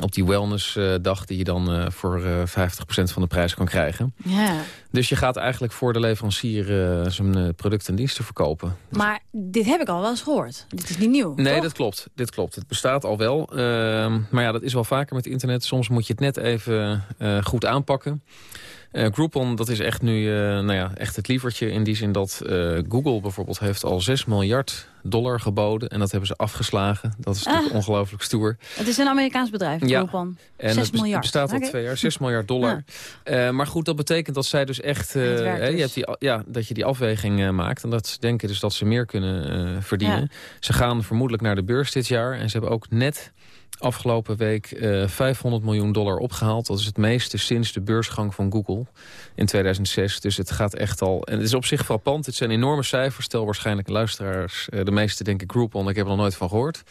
op die wellnessdag die je dan uh, voor uh, 50% van de prijs kan krijgen. Ja. Dus je gaat eigenlijk voor de leverancier uh, zijn producten en diensten verkopen. Maar dit heb ik al wel eens gehoord. Dit is niet nieuw, Nee, toch? dat klopt. Dit klopt. Het bestaat al wel. maar ja, dat is wel vaker met internet. Soms moet je het net even goed aanpakken. Uh, Groupon, dat is echt nu uh, nou ja, echt het lievertje in die zin dat uh, Google bijvoorbeeld heeft al 6 miljard dollar geboden. En dat hebben ze afgeslagen. Dat is natuurlijk Ah. ongelooflijk stoer. Het is een Amerikaans bedrijf, Ja. Groupon. En 6 het bes- miljard. bestaat al twee jaar, 6 miljard dollar. Eh, maar goed, dat betekent dat zij dus echt... eh, Het je dus. hebt die, ja, dat je die afweging eh, maakt. En dat ze denken dus dat ze meer kunnen eh, verdienen. Ja. Ze gaan vermoedelijk naar de beurs dit jaar. En ze hebben ook net afgelopen week eh 500 miljoen dollar opgehaald. Dat is het meeste sinds de beursgang van Google in 2006. Dus het gaat echt al... En het is op zich frappant. Het zijn enorme cijfers. Stel waarschijnlijk luisteraars. eh, de meeste denken Groupon. Ik heb er nog nooit van gehoord.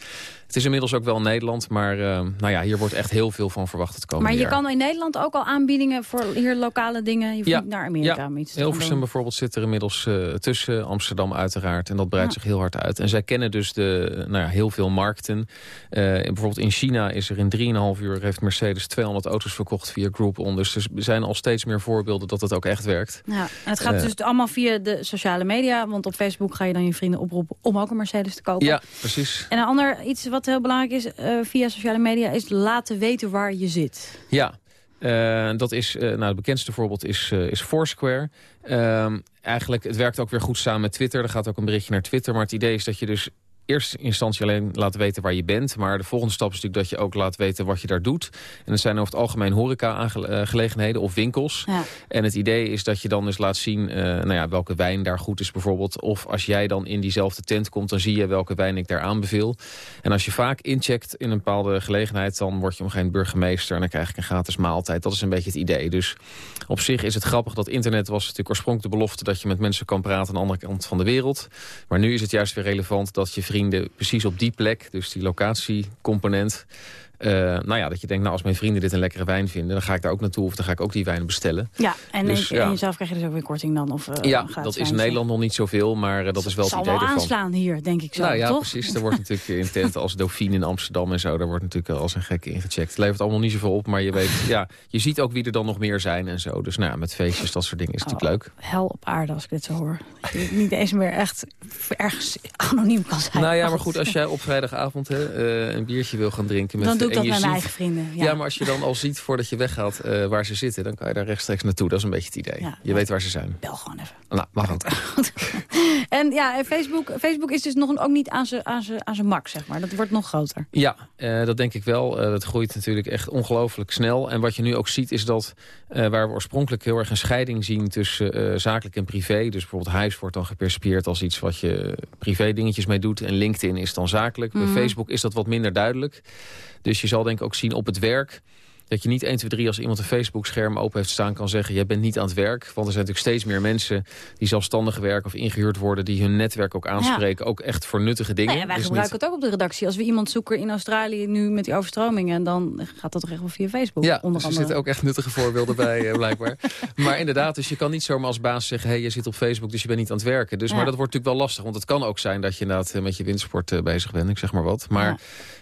Het is inmiddels ook wel Nederland. Maar eh, nou ja, hier wordt echt heel veel van verwacht het komende Maar je jaar. kan in Nederland ook al aanbiedingen voor hier lokale dingen. Je hoeft Ja. niet naar Amerika Ja. om iets te gaan Hilversum doen. bijvoorbeeld zit er inmiddels eh, tussen. Amsterdam uiteraard. En dat breidt zich heel hard uit. En zij kennen dus de, nou ja, heel veel markten. Eh, bijvoorbeeld in China is er in 3,5 uur... heeft Mercedes 200 auto's verkocht via Groupon. Dus er zijn al steeds meer voorbeelden dat het ook echt werkt. Ja, en het gaat dus allemaal via de sociale media. Want op Facebook ga je dan je vrienden oproepen om ook een Mercedes te kopen. Ja, precies. En een ander iets wat heel belangrijk is eh, via sociale media... is laten weten waar je zit. Ja, eh, dat is, eh, nou, het bekendste voorbeeld is, is Foursquare. Ehm, eigenlijk, het werkt ook weer goed samen met Twitter. Er gaat ook een berichtje naar Twitter. Maar het idee is dat je dus eerste instantie alleen laat weten waar je bent. Maar de volgende stap is natuurlijk dat je ook laat weten wat je daar doet. En dat zijn over het algemeen horeca-gelegenheden of winkels. Ja. En het idee is dat je dan dus laat zien eh, nou ja, welke wijn daar goed is bijvoorbeeld. Of als jij dan in diezelfde tent komt, dan zie je welke wijn ik daar aanbeveel. En als je vaak incheckt in een bepaalde gelegenheid... dan word je op een gegeven moment burgemeester en dan krijg ik een gratis maaltijd. Dat is een beetje het idee. Dus op zich is het grappig dat internet was natuurlijk oorspronkelijk de belofte... dat je met mensen kan praten aan de andere kant van de wereld. Maar nu is het juist weer relevant dat je vrienden precies op die plek... dus die locatiecomponent Eh, nou ja, dat je denkt, nou, als mijn vrienden dit een lekkere wijn vinden... dan ga ik daar ook naartoe of dan ga ik ook die wijn bestellen. Ja, en, Dus, en, ja. en jezelf krijg je dus ook weer korting dan? Of, eh, ja, dat is in? Nederland nog niet zoveel, maar eh, dat is wel Het het idee wel ervan. aanslaan hier, denk ik zo, nou ja, toch? precies. Er wordt natuurlijk in tenten als Dauphine in Amsterdam en zo... daar wordt natuurlijk als een gek ingecheckt. Het levert allemaal niet zoveel op, maar je weet... ja, je ziet ook wie er dan nog meer zijn en zo. Dus nou ja, met feestjes, dat soort dingen is natuurlijk leuk. Hel op aarde als ik dit zo hoor. Dat je niet eens meer echt ergens anoniem kan zijn. Nou ja, maar goed, als jij op vrijdagavond hè, een biertje wil gaan drinken... Met, doe dat met mijn eigen vrienden, Ja. ja. maar als je dan al ziet voordat je weggaat eh, waar ze zitten... dan kan je daar rechtstreeks naartoe. Dat is een beetje het idee. Ja, je weet waar ze zijn. Bel gewoon even. Nou, mag. En ja, Facebook, Facebook is dus nog ook niet aan zijn aan max, zeg maar. Dat wordt nog groter. Ja, eh, dat denk ik wel. Eh, dat groeit natuurlijk echt ongelooflijk snel. En wat je nu ook ziet is dat waar we oorspronkelijk heel erg een scheiding zien tussen zakelijk en privé. Dus bijvoorbeeld huis wordt dan gepercipieerd als iets wat je privé dingetjes mee doet. En LinkedIn is dan zakelijk. Mhm. Bij Facebook is dat wat minder duidelijk. Dus je zal denk ik ook zien op het werk dat je niet 1, 2, 3 als iemand een Facebook-scherm open heeft staan... kan zeggen, jij bent niet aan het werk. Want er zijn natuurlijk steeds meer mensen die zelfstandig werken... of ingehuurd worden, die hun netwerk ook aanspreken. Ook echt voor nuttige dingen. Nou ja, wij Dus gebruiken niet- het ook op de redactie. Als we iemand zoeken in Australië nu met die overstromingen... dan gaat dat toch echt wel via Facebook, Ja, onder dus er zitten ook echt nuttige voorbeelden bij, eh, blijkbaar. Maar inderdaad, dus je kan niet zomaar als baas zeggen... hé, hey, je zit op Facebook, dus je bent niet aan het werken. Dus, Ja. Maar dat wordt natuurlijk wel lastig. Want het kan ook zijn dat je inderdaad eh, met je windsport eh, bezig bent. Ik zeg maar wat. Maar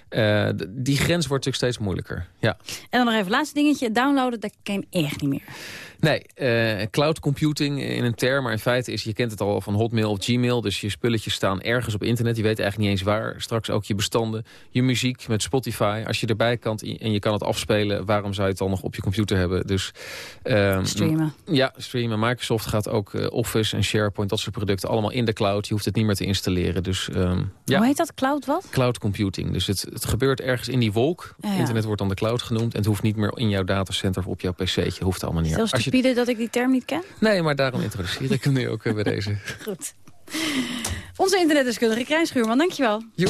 d- die grens wordt natuurlijk steeds moeilijker. Ja. En dan nog even het laatste dingetje. Downloaden, dat ik echt niet meer. Nee, eh, cloud computing in een term, maar in feite is, je kent het al van Hotmail of Gmail, dus je spulletjes staan ergens op internet, je weet eigenlijk niet eens waar. Straks ook je bestanden, je muziek met Spotify. Als je erbij kan en je kan het afspelen, waarom zou je het dan nog op je computer hebben? Dus, ehm, Streamen. Ja, streamen. Microsoft gaat ook eh, Office en SharePoint, dat soort producten, allemaal in de cloud. Je hoeft het niet meer te installeren. Dus, ehm, ja. Hoe heet dat? Cloud wat? Cloud computing. Dus het, het gebeurt ergens in die wolk. Ja, ja. Internet wordt dan de cloud genoemd. En het hoeft niet meer in jouw datacenter of op jouw pc'tje. Hoeft allemaal niet. Je stupide dat ik die term niet ken. Nee, maar daarom introduceer ik hem nu ook eh, bij deze. Goed. Onze internetdeskundige Krijn Schuurman, dankjewel. Jo.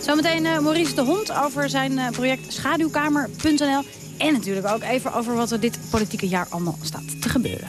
Zometeen eh, Maurice de Hond over zijn eh, project schaduwkamer.nl. En natuurlijk ook even over wat er dit politieke jaar allemaal staat te gebeuren.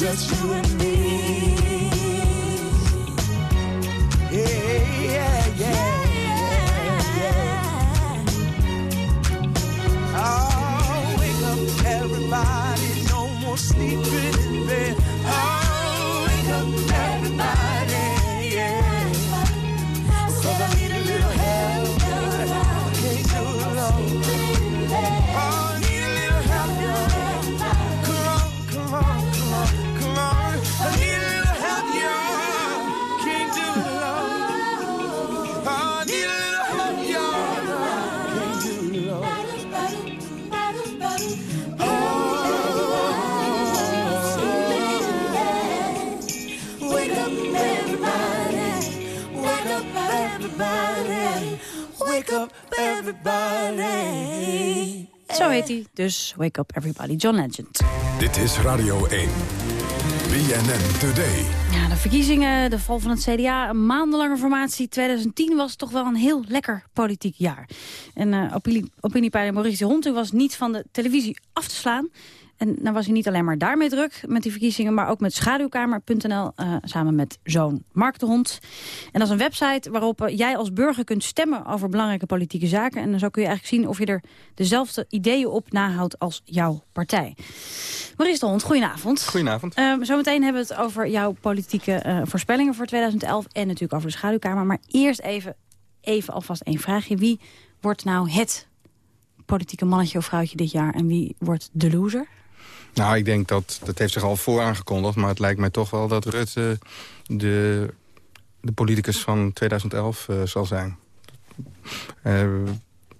just you and me. Yeah, yeah, yeah. yeah, yeah. Oh, wake up, everybody, no more sleeping. Everybody. Zo heet hij, dus Wake Up Everybody, John Legend. Dit is Radio 1. BNN Today. Ja, de verkiezingen, de val van het CDA, een maandenlange formatie. 2010 was toch wel een heel lekker politiek jaar. En eh opinie, opiniepeiler Maurice de Hond was niet van de televisie af te slaan. En dan was hij niet alleen maar daarmee druk met die verkiezingen... maar ook met schaduwkamer.nl eh, samen met zoon Mark de Hond. En dat is een website waarop eh, jij als burger kunt stemmen... over belangrijke politieke zaken. En dan zo kun je eigenlijk zien of je er dezelfde ideeën op nahoudt als jouw partij. Maurice de Hond, goedenavond. Goedenavond. Um, zometeen hebben we het over jouw politieke voorspellingen voor 2011... en natuurlijk over de schaduwkamer. Maar eerst even, even alvast één vraagje. Wie wordt nou het politieke mannetje of vrouwtje dit jaar... en wie wordt de loser? Nou, ik denk dat, dat heeft zich al voor aangekondigd... maar het lijkt mij toch wel dat Rutte de, de politicus van 2011 uh, zal zijn. Uh,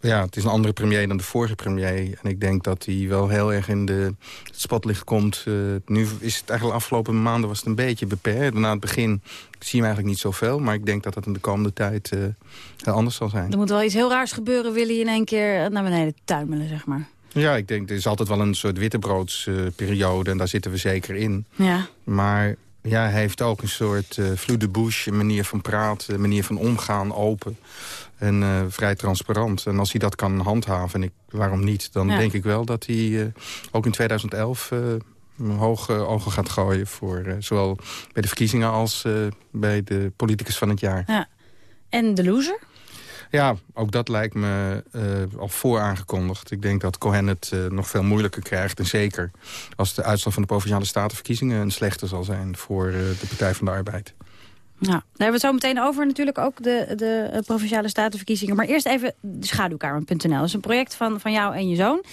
ja, het is een andere premier dan de vorige premier. En ik denk dat hij wel heel erg in de, het spotlicht komt. Uh, nu is het eigenlijk de afgelopen maanden was het een beetje beperkt. Na het begin zie je hem eigenlijk niet zoveel. Maar ik denk dat dat in de komende tijd heel anders zal zijn. Er moet wel iets heel raars gebeuren. Wil hij in één keer naar beneden tuimelen, zeg maar. Ja, ik denk, er is altijd wel een soort wittebroodsperiode. Uh, en daar zitten we zeker in. Ja. Maar ja, hij heeft ook een soort uh, flou de bouche, een manier van praten, een manier van omgaan, open. En uh, vrij transparant. En als hij dat kan handhaven, en ik, waarom niet... dan ja. denk ik wel dat hij uh, ook in 2011 hoge ogen gaat gooien... voor zowel bij de verkiezingen als bij de politicus van het jaar. Ja. En de loser? Ja, ook dat lijkt me uh, al voor aangekondigd. Ik denk dat Cohen het uh, nog veel moeilijker krijgt. En zeker als de uitslag van de Provinciale Statenverkiezingen... een slechte zal zijn voor uh, de Partij van de Arbeid. Ja, daar hebben we het zo meteen over. Natuurlijk ook de, de Provinciale Statenverkiezingen. Maar eerst even de schaduwkamer.nl. Dat is een project van, van jou en je zoon.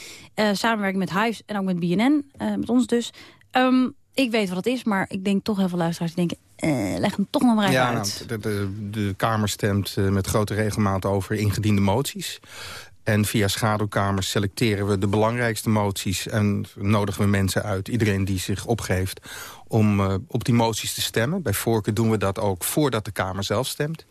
samenwerking met Hives en ook met BNN. met ons dus. Um, ik weet wat het is, maar ik denk toch heel veel luisteraars die denken... Uh, leg hem toch nog maar even ja, uit. Nou, de, de, de, Kamer stemt uh, met grote regelmaat over ingediende moties. En via schaduwkamers selecteren we de belangrijkste moties... en nodigen we mensen uit, iedereen die zich opgeeft... om uh, op die moties te stemmen. Bij voorkeur doen we dat ook voordat de Kamer zelf stemt.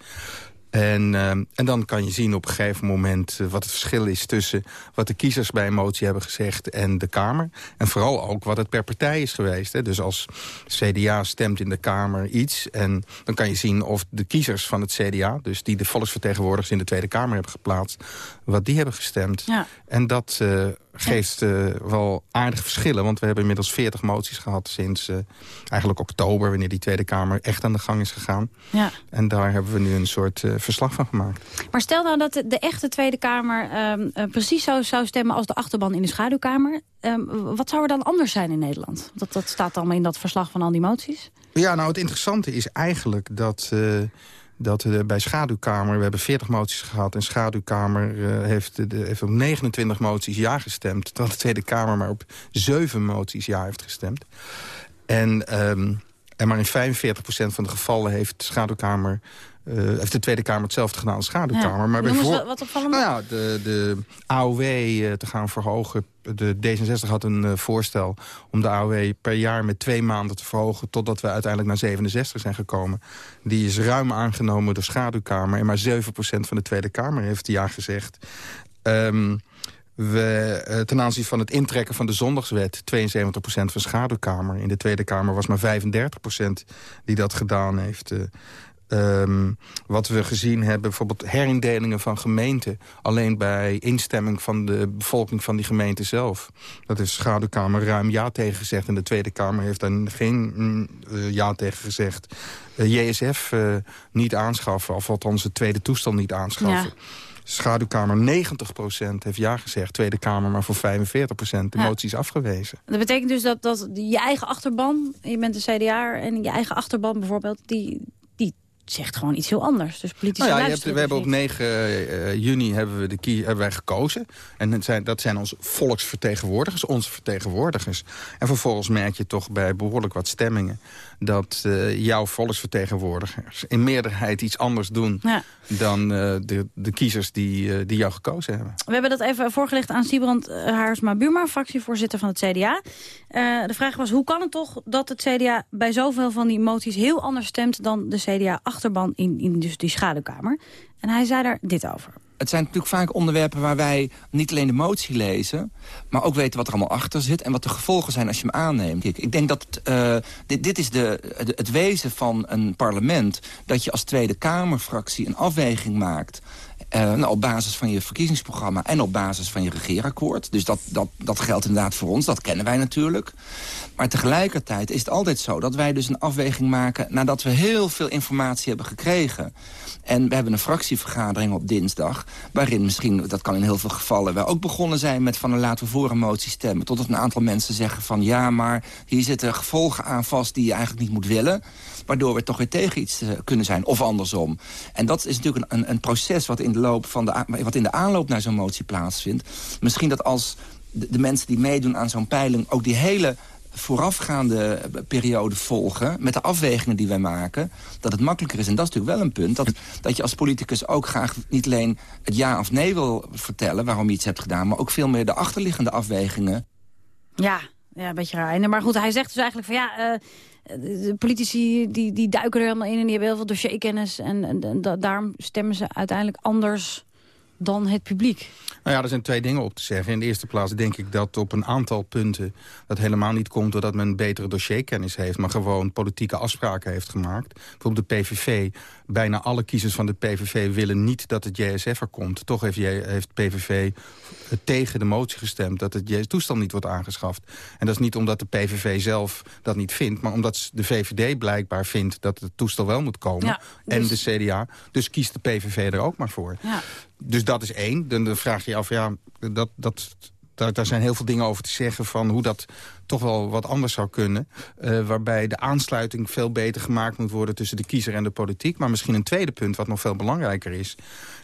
En, uh, en dan kan je zien op een gegeven moment uh, wat het verschil is... tussen wat de kiezers bij een motie hebben gezegd en de Kamer. En vooral ook wat het per partij is geweest. Hè. Dus als CDA stemt in de Kamer iets... en dan kan je zien of de kiezers van het CDA... dus die de volksvertegenwoordigers in de Tweede Kamer hebben geplaatst... wat die hebben gestemd. Ja. En dat uh, geeft uh, wel aardige verschillen. Want we hebben inmiddels 40 moties gehad sinds uh, eigenlijk oktober... wanneer die Tweede Kamer echt aan de gang is gegaan. Ja. En daar hebben we nu een soort verslag van gemaakt. Maar stel nou dat de, echte Tweede Kamer uh, precies zo zou stemmen... als de achterban in de schaduwkamer. Uh, wat zou er dan anders zijn in Nederland? Dat, dat staat allemaal in dat verslag van al die moties. Ja, nou het interessante is eigenlijk dat dat uh, bij Schaduwkamer... we hebben 40 moties gehad en Schaduwkamer uh, heeft, de, op 29 moties ja gestemd... terwijl de Tweede Kamer maar op 7 moties ja heeft gestemd. En, um, en maar in 45% van de gevallen heeft Schaduwkamer... Uh, heeft de Tweede Kamer hetzelfde gedaan als Schaduwkamer. Ja. Maar bijvoorbeeld wat opvallend? Nou ja, de, de AOW uh, te gaan verhogen. De D66 had een uh, voorstel om de AOW per jaar met twee maanden te verhogen... totdat we uiteindelijk naar 67 zijn gekomen. Die is ruim aangenomen door Schaduwkamer. En maar 7% van de Tweede Kamer heeft ja gezegd. Um, we, ten aanzien van het intrekken van de zondagswet... 72% van Schaduwkamer. In de Tweede Kamer was maar 35% die dat gedaan heeft... Um, wat we gezien hebben, bijvoorbeeld herindelingen van gemeenten... alleen bij instemming van de bevolking van die gemeente zelf. Dat is de Schaduwkamer ruim ja tegen gezegd... en de Tweede Kamer heeft daar geen mm, uh, ja tegen gezegd. Uh, JSF uh, niet aanschaffen, of althans de tweede toestel niet aanschaffen. Ja. Schaduwkamer 90% heeft ja gezegd. Tweede Kamer maar voor 45% De Ja. motie is afgewezen. Dat betekent dus dat, dat je eigen achterban, je bent een CDA en je eigen achterban bijvoorbeeld, die zegt gewoon iets heel anders. Dus politici Nou ja, hebt, we hebben op dus niet. 9 eh, juni hebben, we de kie, hebben wij gekozen. En dat zijn, dat zijn onze volksvertegenwoordigers, onze vertegenwoordigers. En vervolgens merk je toch bij behoorlijk wat stemmingen... dat eh, jouw volksvertegenwoordigers in meerderheid iets anders doen... Ja. dan eh, de, de kiezers die, eh, die jou gekozen hebben. We hebben dat even voorgelegd aan Siebrand Haarsma-Buma, fractievoorzitter van het CDA. De vraag was, hoe kan het toch dat het CDA bij zoveel van die moties heel anders stemt dan de CDA-achterban in, in dus die schaduwkamer? En hij zei daar dit over. Het zijn natuurlijk vaak onderwerpen waar wij niet alleen de motie lezen... maar ook weten wat er allemaal achter zit... en wat de gevolgen zijn als je hem aanneemt. Ik, ik denk dat eh, dit, dit is de- het wezen van een parlement... dat je als Tweede Kamerfractie een afweging maakt... eh, nou, op basis van je verkiezingsprogramma en op basis van je regeerakkoord. Dus dat, dat, dat geldt inderdaad voor ons, dat kennen wij natuurlijk. Maar tegelijkertijd is het altijd zo dat wij dus een afweging maken... nadat we heel veel informatie hebben gekregen. En we hebben een fractievergadering op dinsdag... waarin misschien, dat kan in heel veel gevallen... wij ook begonnen zijn met van een laten we voor een motie stemmen... totdat een aantal mensen zeggen van ja, maar hier zitten gevolgen aan vast... die je eigenlijk niet moet willen waardoor we toch weer tegen iets eh, kunnen zijn. Of andersom. En dat is natuurlijk een, een, proces wat in, de loop van de, wat in de aanloop naar zo'n motie plaatsvindt. Misschien dat als de, mensen die meedoen aan zo'n peiling... ook die hele voorafgaande eh, periode volgen... met de afwegingen die wij maken, dat het makkelijker is. En dat is natuurlijk wel een punt. Dat, dat je als politicus ook graag niet alleen het ja of nee wil vertellen... waarom je iets hebt gedaan... maar ook veel meer de achterliggende afwegingen... Ja, ja, een beetje raar. Maar goed, hij zegt dus eigenlijk van ja... eh, de politici die, die duiken er helemaal in en die hebben heel veel dossierkennis. En, en, en da- daarom stemmen ze uiteindelijk anders dan het publiek. Nou ja, er zijn twee dingen op te zeggen. In de eerste plaats denk ik dat op een aantal punten... dat helemaal niet komt doordat men betere dossierkennis heeft... maar gewoon politieke afspraken heeft gemaakt. Bijvoorbeeld de PVV. Bijna alle kiezers van de PVV willen niet dat het JSF er komt. Toch heeft, heeft PVV tegen de motie gestemd... dat het JS-toestel niet wordt aangeschaft. En dat is niet omdat de PVV zelf dat niet vindt... maar omdat de VVD blijkbaar vindt dat het toestel wel moet komen. Ja, En dus- de CDA. Dus kiest de PVV er ook maar voor. Ja. Dus dat is één. Dan, vraag je je af, ja, dat, dat, daar, daar zijn heel veel dingen over te zeggen... van hoe dat toch wel wat anders zou kunnen. eh, waarbij de aansluiting veel beter gemaakt moet worden... tussen de kiezer en de politiek. Maar misschien een tweede punt, wat nog veel belangrijker is.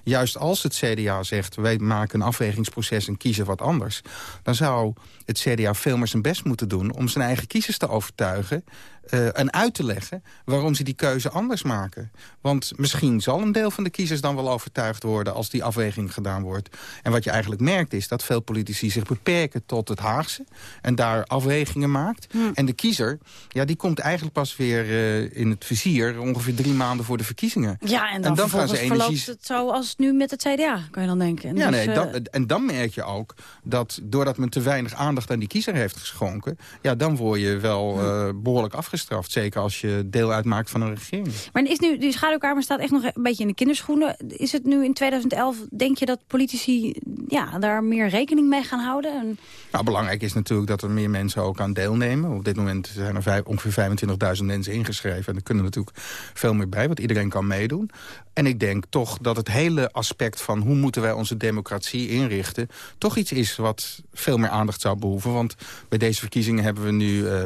Juist als het CDA zegt, wij maken een afwegingsproces... en kiezen wat anders... dan zou het CDA veel meer zijn best moeten doen... om zijn eigen kiezers te overtuigen... eh, en uit te leggen waarom ze die keuze anders maken. Want misschien zal een deel van de kiezers dan wel overtuigd worden... als die afweging gedaan wordt. En wat je eigenlijk merkt is dat veel politici zich beperken tot het Haagse... en daar afwegingen maakt. En de kiezer, ja, die komt eigenlijk pas weer eh, in het vizier... ongeveer drie maanden voor de verkiezingen. Ja, en dan, gaan vervolgens ze verloopt energie... het zo als nu met het CDA, kan je dan denken. En Ja, dus, nee, eh, dan, en dan merk je ook dat doordat men te weinig aandacht aan die kiezer heeft geschonken... ja, dan word je wel eh, behoorlijk afgestraft. Zeker als je deel uitmaakt van een regering. Maar is nu, die schaduwkamer staat echt nog een beetje in de kinderschoenen. Is het nu in 2011, denk je dat politici ja, daar meer rekening mee gaan houden? En, Nou, belangrijk is natuurlijk dat er meer mensen ook aan deelnemen. Op dit moment zijn er vijf- ongeveer 25.000 mensen ingeschreven. En er kunnen natuurlijk veel meer bij, want iedereen kan meedoen. En ik denk toch dat het hele aspect van hoe moeten wij onze democratie inrichten... toch iets is wat veel meer aandacht zou behoeven. Want bij deze verkiezingen hebben we nu, eh,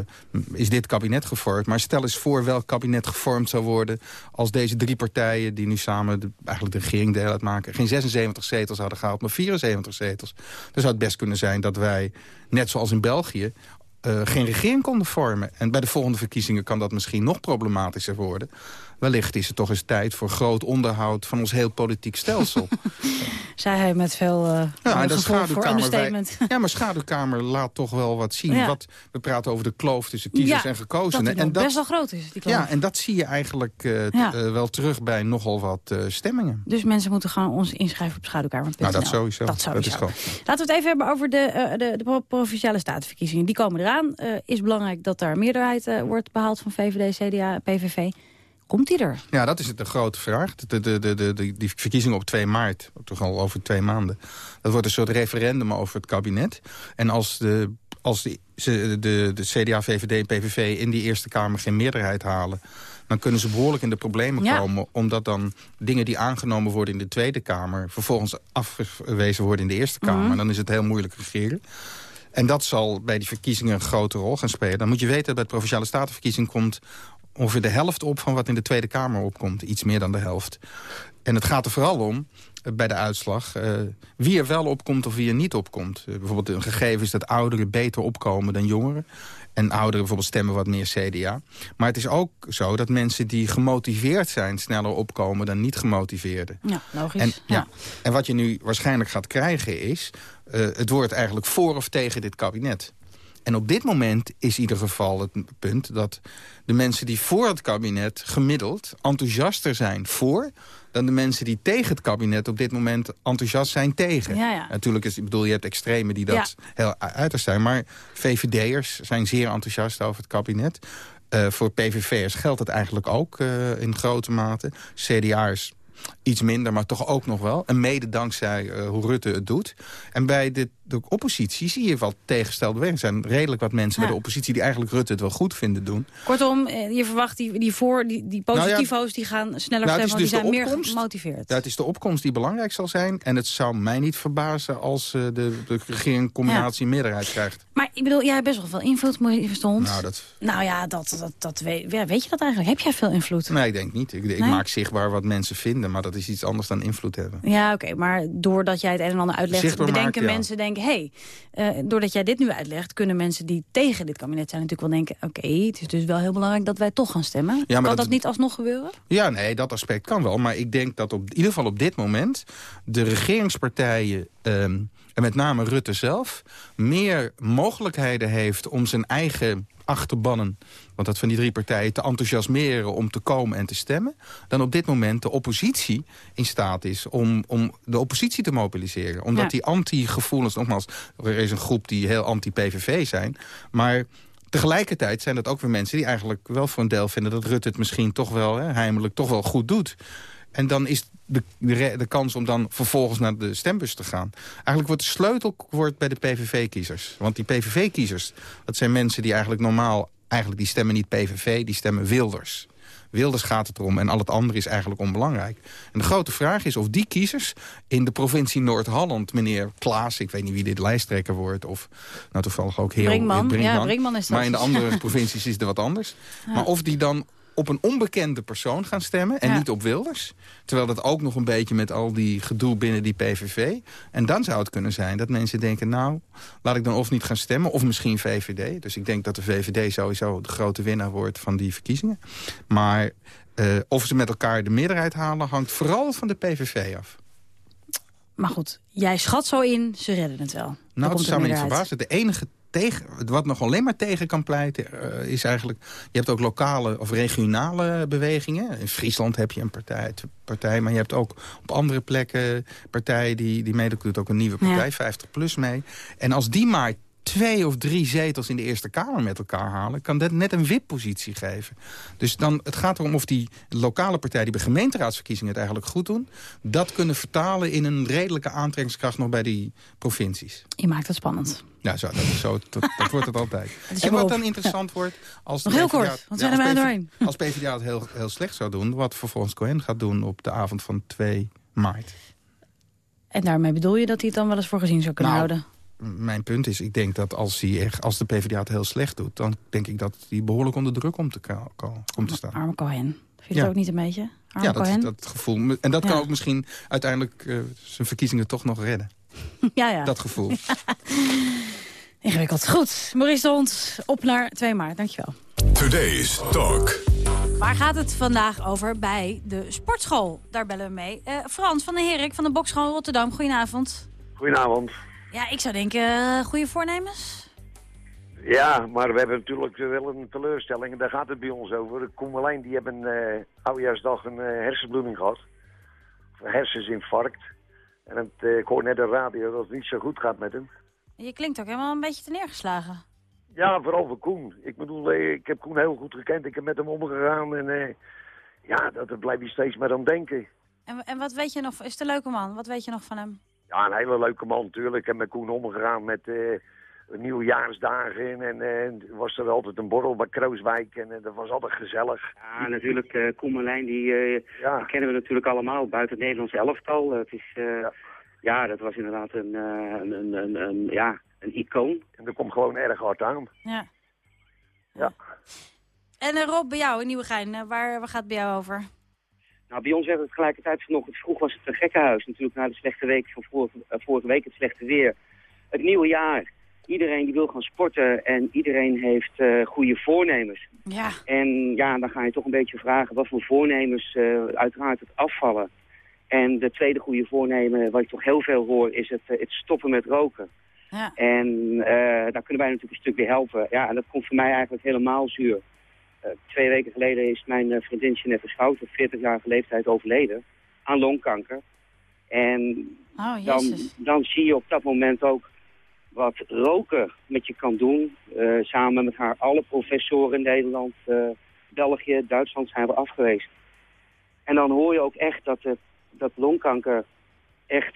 is dit kabinet Maar stel eens voor welk kabinet gevormd zou worden... als deze drie partijen die nu samen de, eigenlijk de regering deel uitmaken... geen 76 zetels hadden gehaald, maar 74 zetels. Dan zou het best kunnen zijn dat wij, net zoals in België... eh, geen regering konden vormen. En bij de volgende verkiezingen kan dat misschien nog problematischer worden. Wellicht is het toch eens tijd voor groot onderhoud van ons heel politiek stelsel. zei hij met veel uh, Ja, en dat gevoel voor schaduwkamer, understatement. wij- ja, maar schaduwkamer laat toch wel wat zien. Ja. Wat, we praten over de kloof tussen kiezers Ja, en gekozenen. dat en nog best wel groot is, die kloof. Ja, en dat zie je eigenlijk eh, t- Ja. eh, wel terug bij nogal wat eh, stemmingen. Dus mensen moeten gewoon ons inschrijven op schaduwkamer.nl. Nou, dat sowieso. Dat Dat sowieso. is gewoon. Laten we het even hebben over de, de, de pro- provinciale statenverkiezingen. Die komen eraan. Eh, is belangrijk dat daar meerderheid eh, wordt behaald van VVD, CDA, PVV. Komt die er? Ja, dat is de grote vraag. De, de, de, de, de- die verkiezingen op 2 maart, toch al over twee maanden... dat wordt een soort referendum over het kabinet. En als de als ze, de, de CDA, VVD en PVV in die Eerste Kamer geen meerderheid halen... dan kunnen ze behoorlijk in de problemen Ja. komen... omdat dan dingen die aangenomen worden in de Tweede Kamer... vervolgens afgewezen worden in de Eerste Kamer. Mhm. Dan is het heel moeilijk regeren. En dat zal bij die verkiezingen een grote rol gaan spelen. Dan moet je weten dat bij de Provinciale Statenverkiezing komt ongeveer de helft op van wat in de Tweede Kamer opkomt. Iets meer dan de helft. En het gaat er vooral om, eh, bij de uitslag, eh, wie er wel opkomt of wie er niet opkomt. Eh, bijvoorbeeld een gegeven is dat ouderen beter opkomen dan jongeren. En ouderen bijvoorbeeld stemmen wat meer CDA. Maar het is ook zo dat mensen die gemotiveerd zijn... sneller opkomen dan niet gemotiveerden. Ja, logisch. En, ja. ja. en wat je nu waarschijnlijk gaat krijgen is... het wordt eigenlijk voor of tegen dit kabinet. En op dit moment is in ieder geval het punt dat de mensen die voor het kabinet gemiddeld enthousiaster zijn voor dan de mensen die tegen het kabinet op dit moment enthousiast zijn tegen. Ja, ja. Natuurlijk is, ik bedoel, je hebt extremen die dat heel uiterst zijn. Maar VVD'ers zijn zeer enthousiast over het kabinet. Eh, voor PVV'ers geldt het eigenlijk ook eh, in grote mate. CDA'ers iets minder, maar toch ook nog wel. En mede dankzij eh, hoe Rutte het doet. En bij de, de oppositie zie je wat tegengestelde bewegingen. Er zijn redelijk wat mensen bij de oppositie... die eigenlijk Rutte het wel goed vinden doen. Kortom, eh, je verwacht die, die, voor, die, die Nou ja, positivo's die gaan sneller nou, het stemmen, want die dus zijn de meer gemotiveerd. Het is de opkomst die belangrijk zal zijn. En het zou mij niet verbazen als eh, de, de regering een combinatie meerderheid krijgt. Maar ik bedoel, jij hebt best wel veel invloed, Verstond. Nou, dat... Nou ja, dat, dat, dat weet, je dat eigenlijk? Heb jij veel invloed? Nee, ik denk niet. Ik, ik Nee? maak zichtbaar wat mensen vinden, maar dat is iets anders dan invloed hebben. Ja, oké, maar doordat jij het een en ander uitlegt... Zichtbaar bedenken mensen, denken... hé, hey, doordat jij dit nu uitlegt... kunnen mensen die tegen dit kabinet zijn natuurlijk wel denken... oké, het is dus wel heel belangrijk dat wij toch gaan stemmen. maar kan dat, dat- niet alsnog gebeuren? Ja, nee, dat aspect kan wel. Maar ik denk dat op in ieder geval op dit moment... de regeringspartijen, ehm, en met name Rutte zelf... meer mogelijkheden heeft om zijn eigen achterbannen... want dat van die drie partijen te enthousiasmeren om te komen en te stemmen... dan op dit moment de oppositie in staat is om, om de oppositie te mobiliseren. Omdat Ja. die anti-gevoelens, nogmaals... er is een groep die heel anti-PVV zijn... maar Tegelijkertijd zijn dat ook weer mensen die eigenlijk wel voor een deel vinden... dat Rutte het misschien toch wel hè, heimelijk toch wel goed doet. En dan is de, de, de kans om dan vervolgens naar de stembus te gaan. Eigenlijk wordt de sleutelwoord bij de PVV-kiezers. Want die PVV-kiezers, dat zijn mensen die eigenlijk normaal... eigenlijk die stemmen niet PVV, die stemmen Wilders. Wilders gaat het erom en al het andere is eigenlijk onbelangrijk. En de grote vraag is of die kiezers in de provincie Noord-Holland... meneer Klaas, ik weet niet wie dit lijsttrekker wordt... of nou toevallig ook heel Brinkman. Ja, Brinkman is dat. Maar in de andere provincies is het wat anders. Ja. Maar of die dan op een onbekende persoon gaan stemmen... en Ja. niet op Wilders. Terwijl dat ook nog een beetje met al die gedoe binnen die PVV. En dan zou het kunnen zijn dat mensen denken... nou, laat ik dan of niet gaan stemmen, of misschien VVD. Dus ik denk dat de VVD sowieso de grote winnaar wordt van die verkiezingen. Maar eh, of ze met elkaar de meerderheid halen... hangt vooral van de PVV af. Maar goed, jij schat zo in, ze redden het wel. Nou, er zou me niet verbazen. De enige tegen, wat nog alleen maar tegen kan pleiten, eh, is eigenlijk... Je hebt ook lokale of regionale bewegingen. In Friesland heb je een partij, partij maar je hebt ook op andere plekken partijen... die, die meedoen, doet ook een nieuwe partij, Ja. 50 plus mee. En als die maar twee of drie zetels in de Eerste Kamer met elkaar halen... kan dat net een wippositie geven. Dus dan, het gaat erom of die lokale partijen... die bij gemeenteraadsverkiezingen het eigenlijk goed doen... dat kunnen vertalen in een redelijke aantrekkingskracht nog bij die provincies. Je maakt het spannend. Ja, zo, dat, is zo, dat, dat wordt het altijd. En wat dan interessant wordt... Als Nog heel PvdA kort, want zijn er doorheen. Als PvdA het heel, heel slecht zou doen... wat vervolgens Cohen gaat doen op de avond van 2 maart. En daarmee bedoel je dat hij het dan wel eens voor gezien zou kunnen Nou, houden? Mijn punt is, ik denk dat als, hij echt, als de PvdA het heel slecht doet... dan denk ik dat hij behoorlijk onder druk komt te, komt te staan. Arme Cohen. Vind je Ja. het ook niet een beetje? Arme Ja, dat, Cohen? dat gevoel. En dat kan ook misschien uiteindelijk eh, zijn verkiezingen toch nog redden. ja, ja. Dat gevoel. Ingewikkeld. Goed, Maurice de Hond, op naar 2 maart. Dankjewel. Today's Talk. Waar gaat het vandaag over bij de sportschool? Daar bellen we mee. Eh, Frans van den Herik van de Bokschool Rotterdam. Goedenavond. Goedenavond. Ja, ik zou denken, eh, goede voornemens? Ja, maar we hebben natuurlijk wel een teleurstelling. en Daar gaat het bij ons over. De Koemelijn die hebben eh oudejaarsdag een hersenbloeding gehad. Of een hersensinfarct. En het, eh, ik hoor net de radio dat het niet zo goed gaat met hem. Je klinkt ook helemaal een beetje te neergeslagen. Ja, vooral voor Koen. Ik bedoel, eh, ik heb Koen heel goed gekend. Ik heb met hem omgegaan. En eh, ja, dat, dat blijf je steeds maar aan denken. En, en wat weet je nog, is het een leuke man? Wat weet je nog van hem? Ja, een hele leuke man natuurlijk. Ik heb met Koen omgegaan met, eh, nieuwjaarsdagen en eh, was er altijd een borrel bij Krooswijk en dat was altijd gezellig. Ja, natuurlijk, eh Koemelijn, die, eh, die kennen we natuurlijk allemaal buiten het Nederlands elftal. Het is, eh, ja. dat was inderdaad een, eh, een, een, een, een- ja, een icoon. En dat komt gewoon erg hard aan. Ja. Ja. En eh, Rob, bij jou in Nieuwegein, eh, waar, waar gaat het bij jou over? Nou, bij ons werd het tegelijkertijd vanochtend vroeg was het een gekkenhuis. Natuurlijk na de slechte week van vorige, vorige week, het slechte weer. Het nieuwe jaar. Iedereen die wil gaan sporten en iedereen heeft eh, goede voornemens. Ja. En ja, dan ga je toch een beetje vragen wat voor voornemens eh, uiteraard het afvallen. En de tweede goede voornemen, wat ik toch heel veel hoor, is het, eh, het stoppen met roken. Ja. En eh, daar kunnen wij natuurlijk een stuk helpen. Ja, en dat komt voor mij eigenlijk helemaal zuur. Eh, twee weken geleden is mijn uh, vriendin Jeanette Schout op 40-jarige leeftijd overleden aan longkanker. En Oh, dan, dan zie je op dat moment ook wat roken met je kan doen. Samen met haar alle professoren in Nederland, België, Duitsland zijn we afgewezen. En dan hoor je ook echt dat, het, dat longkanker echt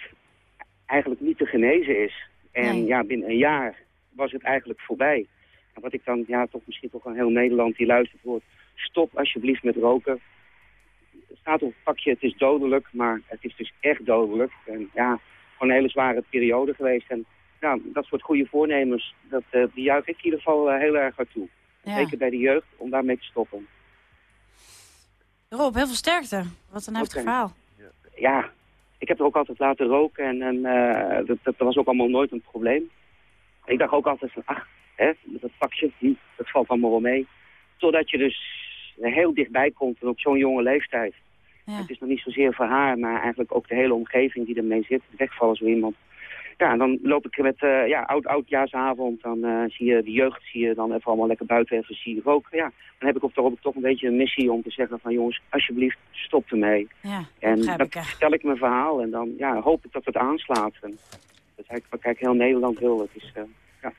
eigenlijk niet te genezen is. En ja, binnen een jaar was het eigenlijk voorbij. En wat ik dan, ja, toch misschien toch aan heel Nederland die luistert wordt. Stop alsjeblieft met roken. Het staat op het pakje, het is dodelijk, maar het is dus echt dodelijk. En ja, gewoon een hele zware periode geweest. En ja, dat soort goede voornemens, dat, die juich ik in ieder geval eh, heel erg hard toe. Ja. Zeker bij de jeugd, om daarmee te stoppen. Rob, heel veel sterkte. Wat een heftig verhaal. Ja, ik heb er ook altijd laten roken en, en eh, dat, dat, was ook allemaal nooit een probleem. Ik dacht ook altijd van, ach, hè, dat pakje, dat valt allemaal wel mee. Totdat je dus heel dichtbij komt en op zo'n jonge leeftijd. Het is nog niet zozeer voor haar, maar eigenlijk ook de hele omgeving die ermee zit. Het wegvallen zo iemand. Ja, en dan loop ik met eh ja, oud oudjaarsavond, dan eh, zie je de jeugd, zie je dan even allemaal lekker buiten even zie je roken. Ja, dan heb ik op toch, toch een beetje een missie om te zeggen van jongens, alsjeblieft, stop ermee. Ja, En dan ik, vertel ik mijn verhaal en dan ja, hoop ik dat het aanslaat. En dat is eigenlijk kijk, heel Nederland wil. Het is, eh, ja.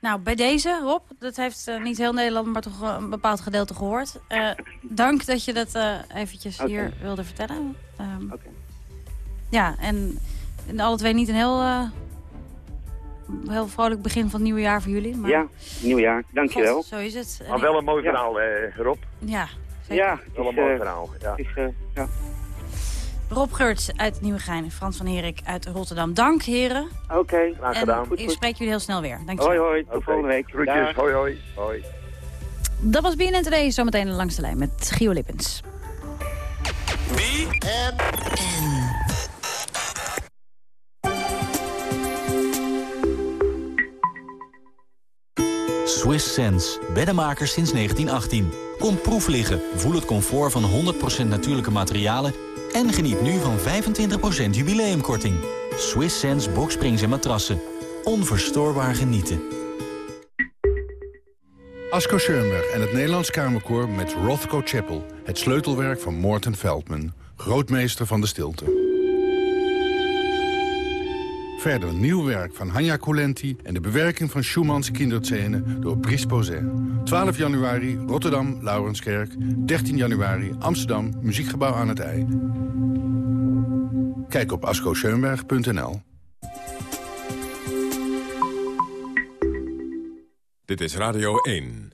Nou, bij deze, Rob, dat heeft niet heel Nederland, maar toch een bepaald gedeelte gehoord. Eh, dank dat je dat eventjes hier wilde vertellen. Ehm, Ja, en, en alle twee niet een heel, eh, heel vrolijk begin van het nieuwe jaar voor jullie. Maar, ja, nieuwjaar. Dankjewel. God, zo is het. En Maar wel een mooi verhaal, eh, Rob. Ja, zeker. Ja, Wel een mooi eh, verhaal. Ja. het is, eh, ja. Rob Geurts uit Nieuwegein, Frans van Herik uit Rotterdam. Dank, heren. Oké, graag En gedaan. ik spreek jullie heel snel weer. Dankjewel. Hoi, hoi. Tot volgende week. Groetjes, hoi, hoi. hoi. Dat was BNN Today, zometeen langs de lijn met Gio Lippens. Swiss Sense, beddenmakers sinds 1918. Kom proef liggen, voel het comfort van 100% natuurlijke materialen... en geniet nu van 25% jubileumkorting. Swiss Sense boksprings en matrassen. Onverstoorbaar genieten. Asko Schoenberg en het Nederlands Kamerkoor met Rothko Chapel. Het sleutelwerk van Morten Veldman, grootmeester van de stilte. Verder nieuw werk van Hanya Colenti en de bewerking van Schumanns kinderscène door Brice Pauset. 12 januari Rotterdam, Laurenskerk. 13 januari Amsterdam, Muziekgebouw aan het IJ. Kijk op ascoscheunberg.nl. Dit is Radio 1.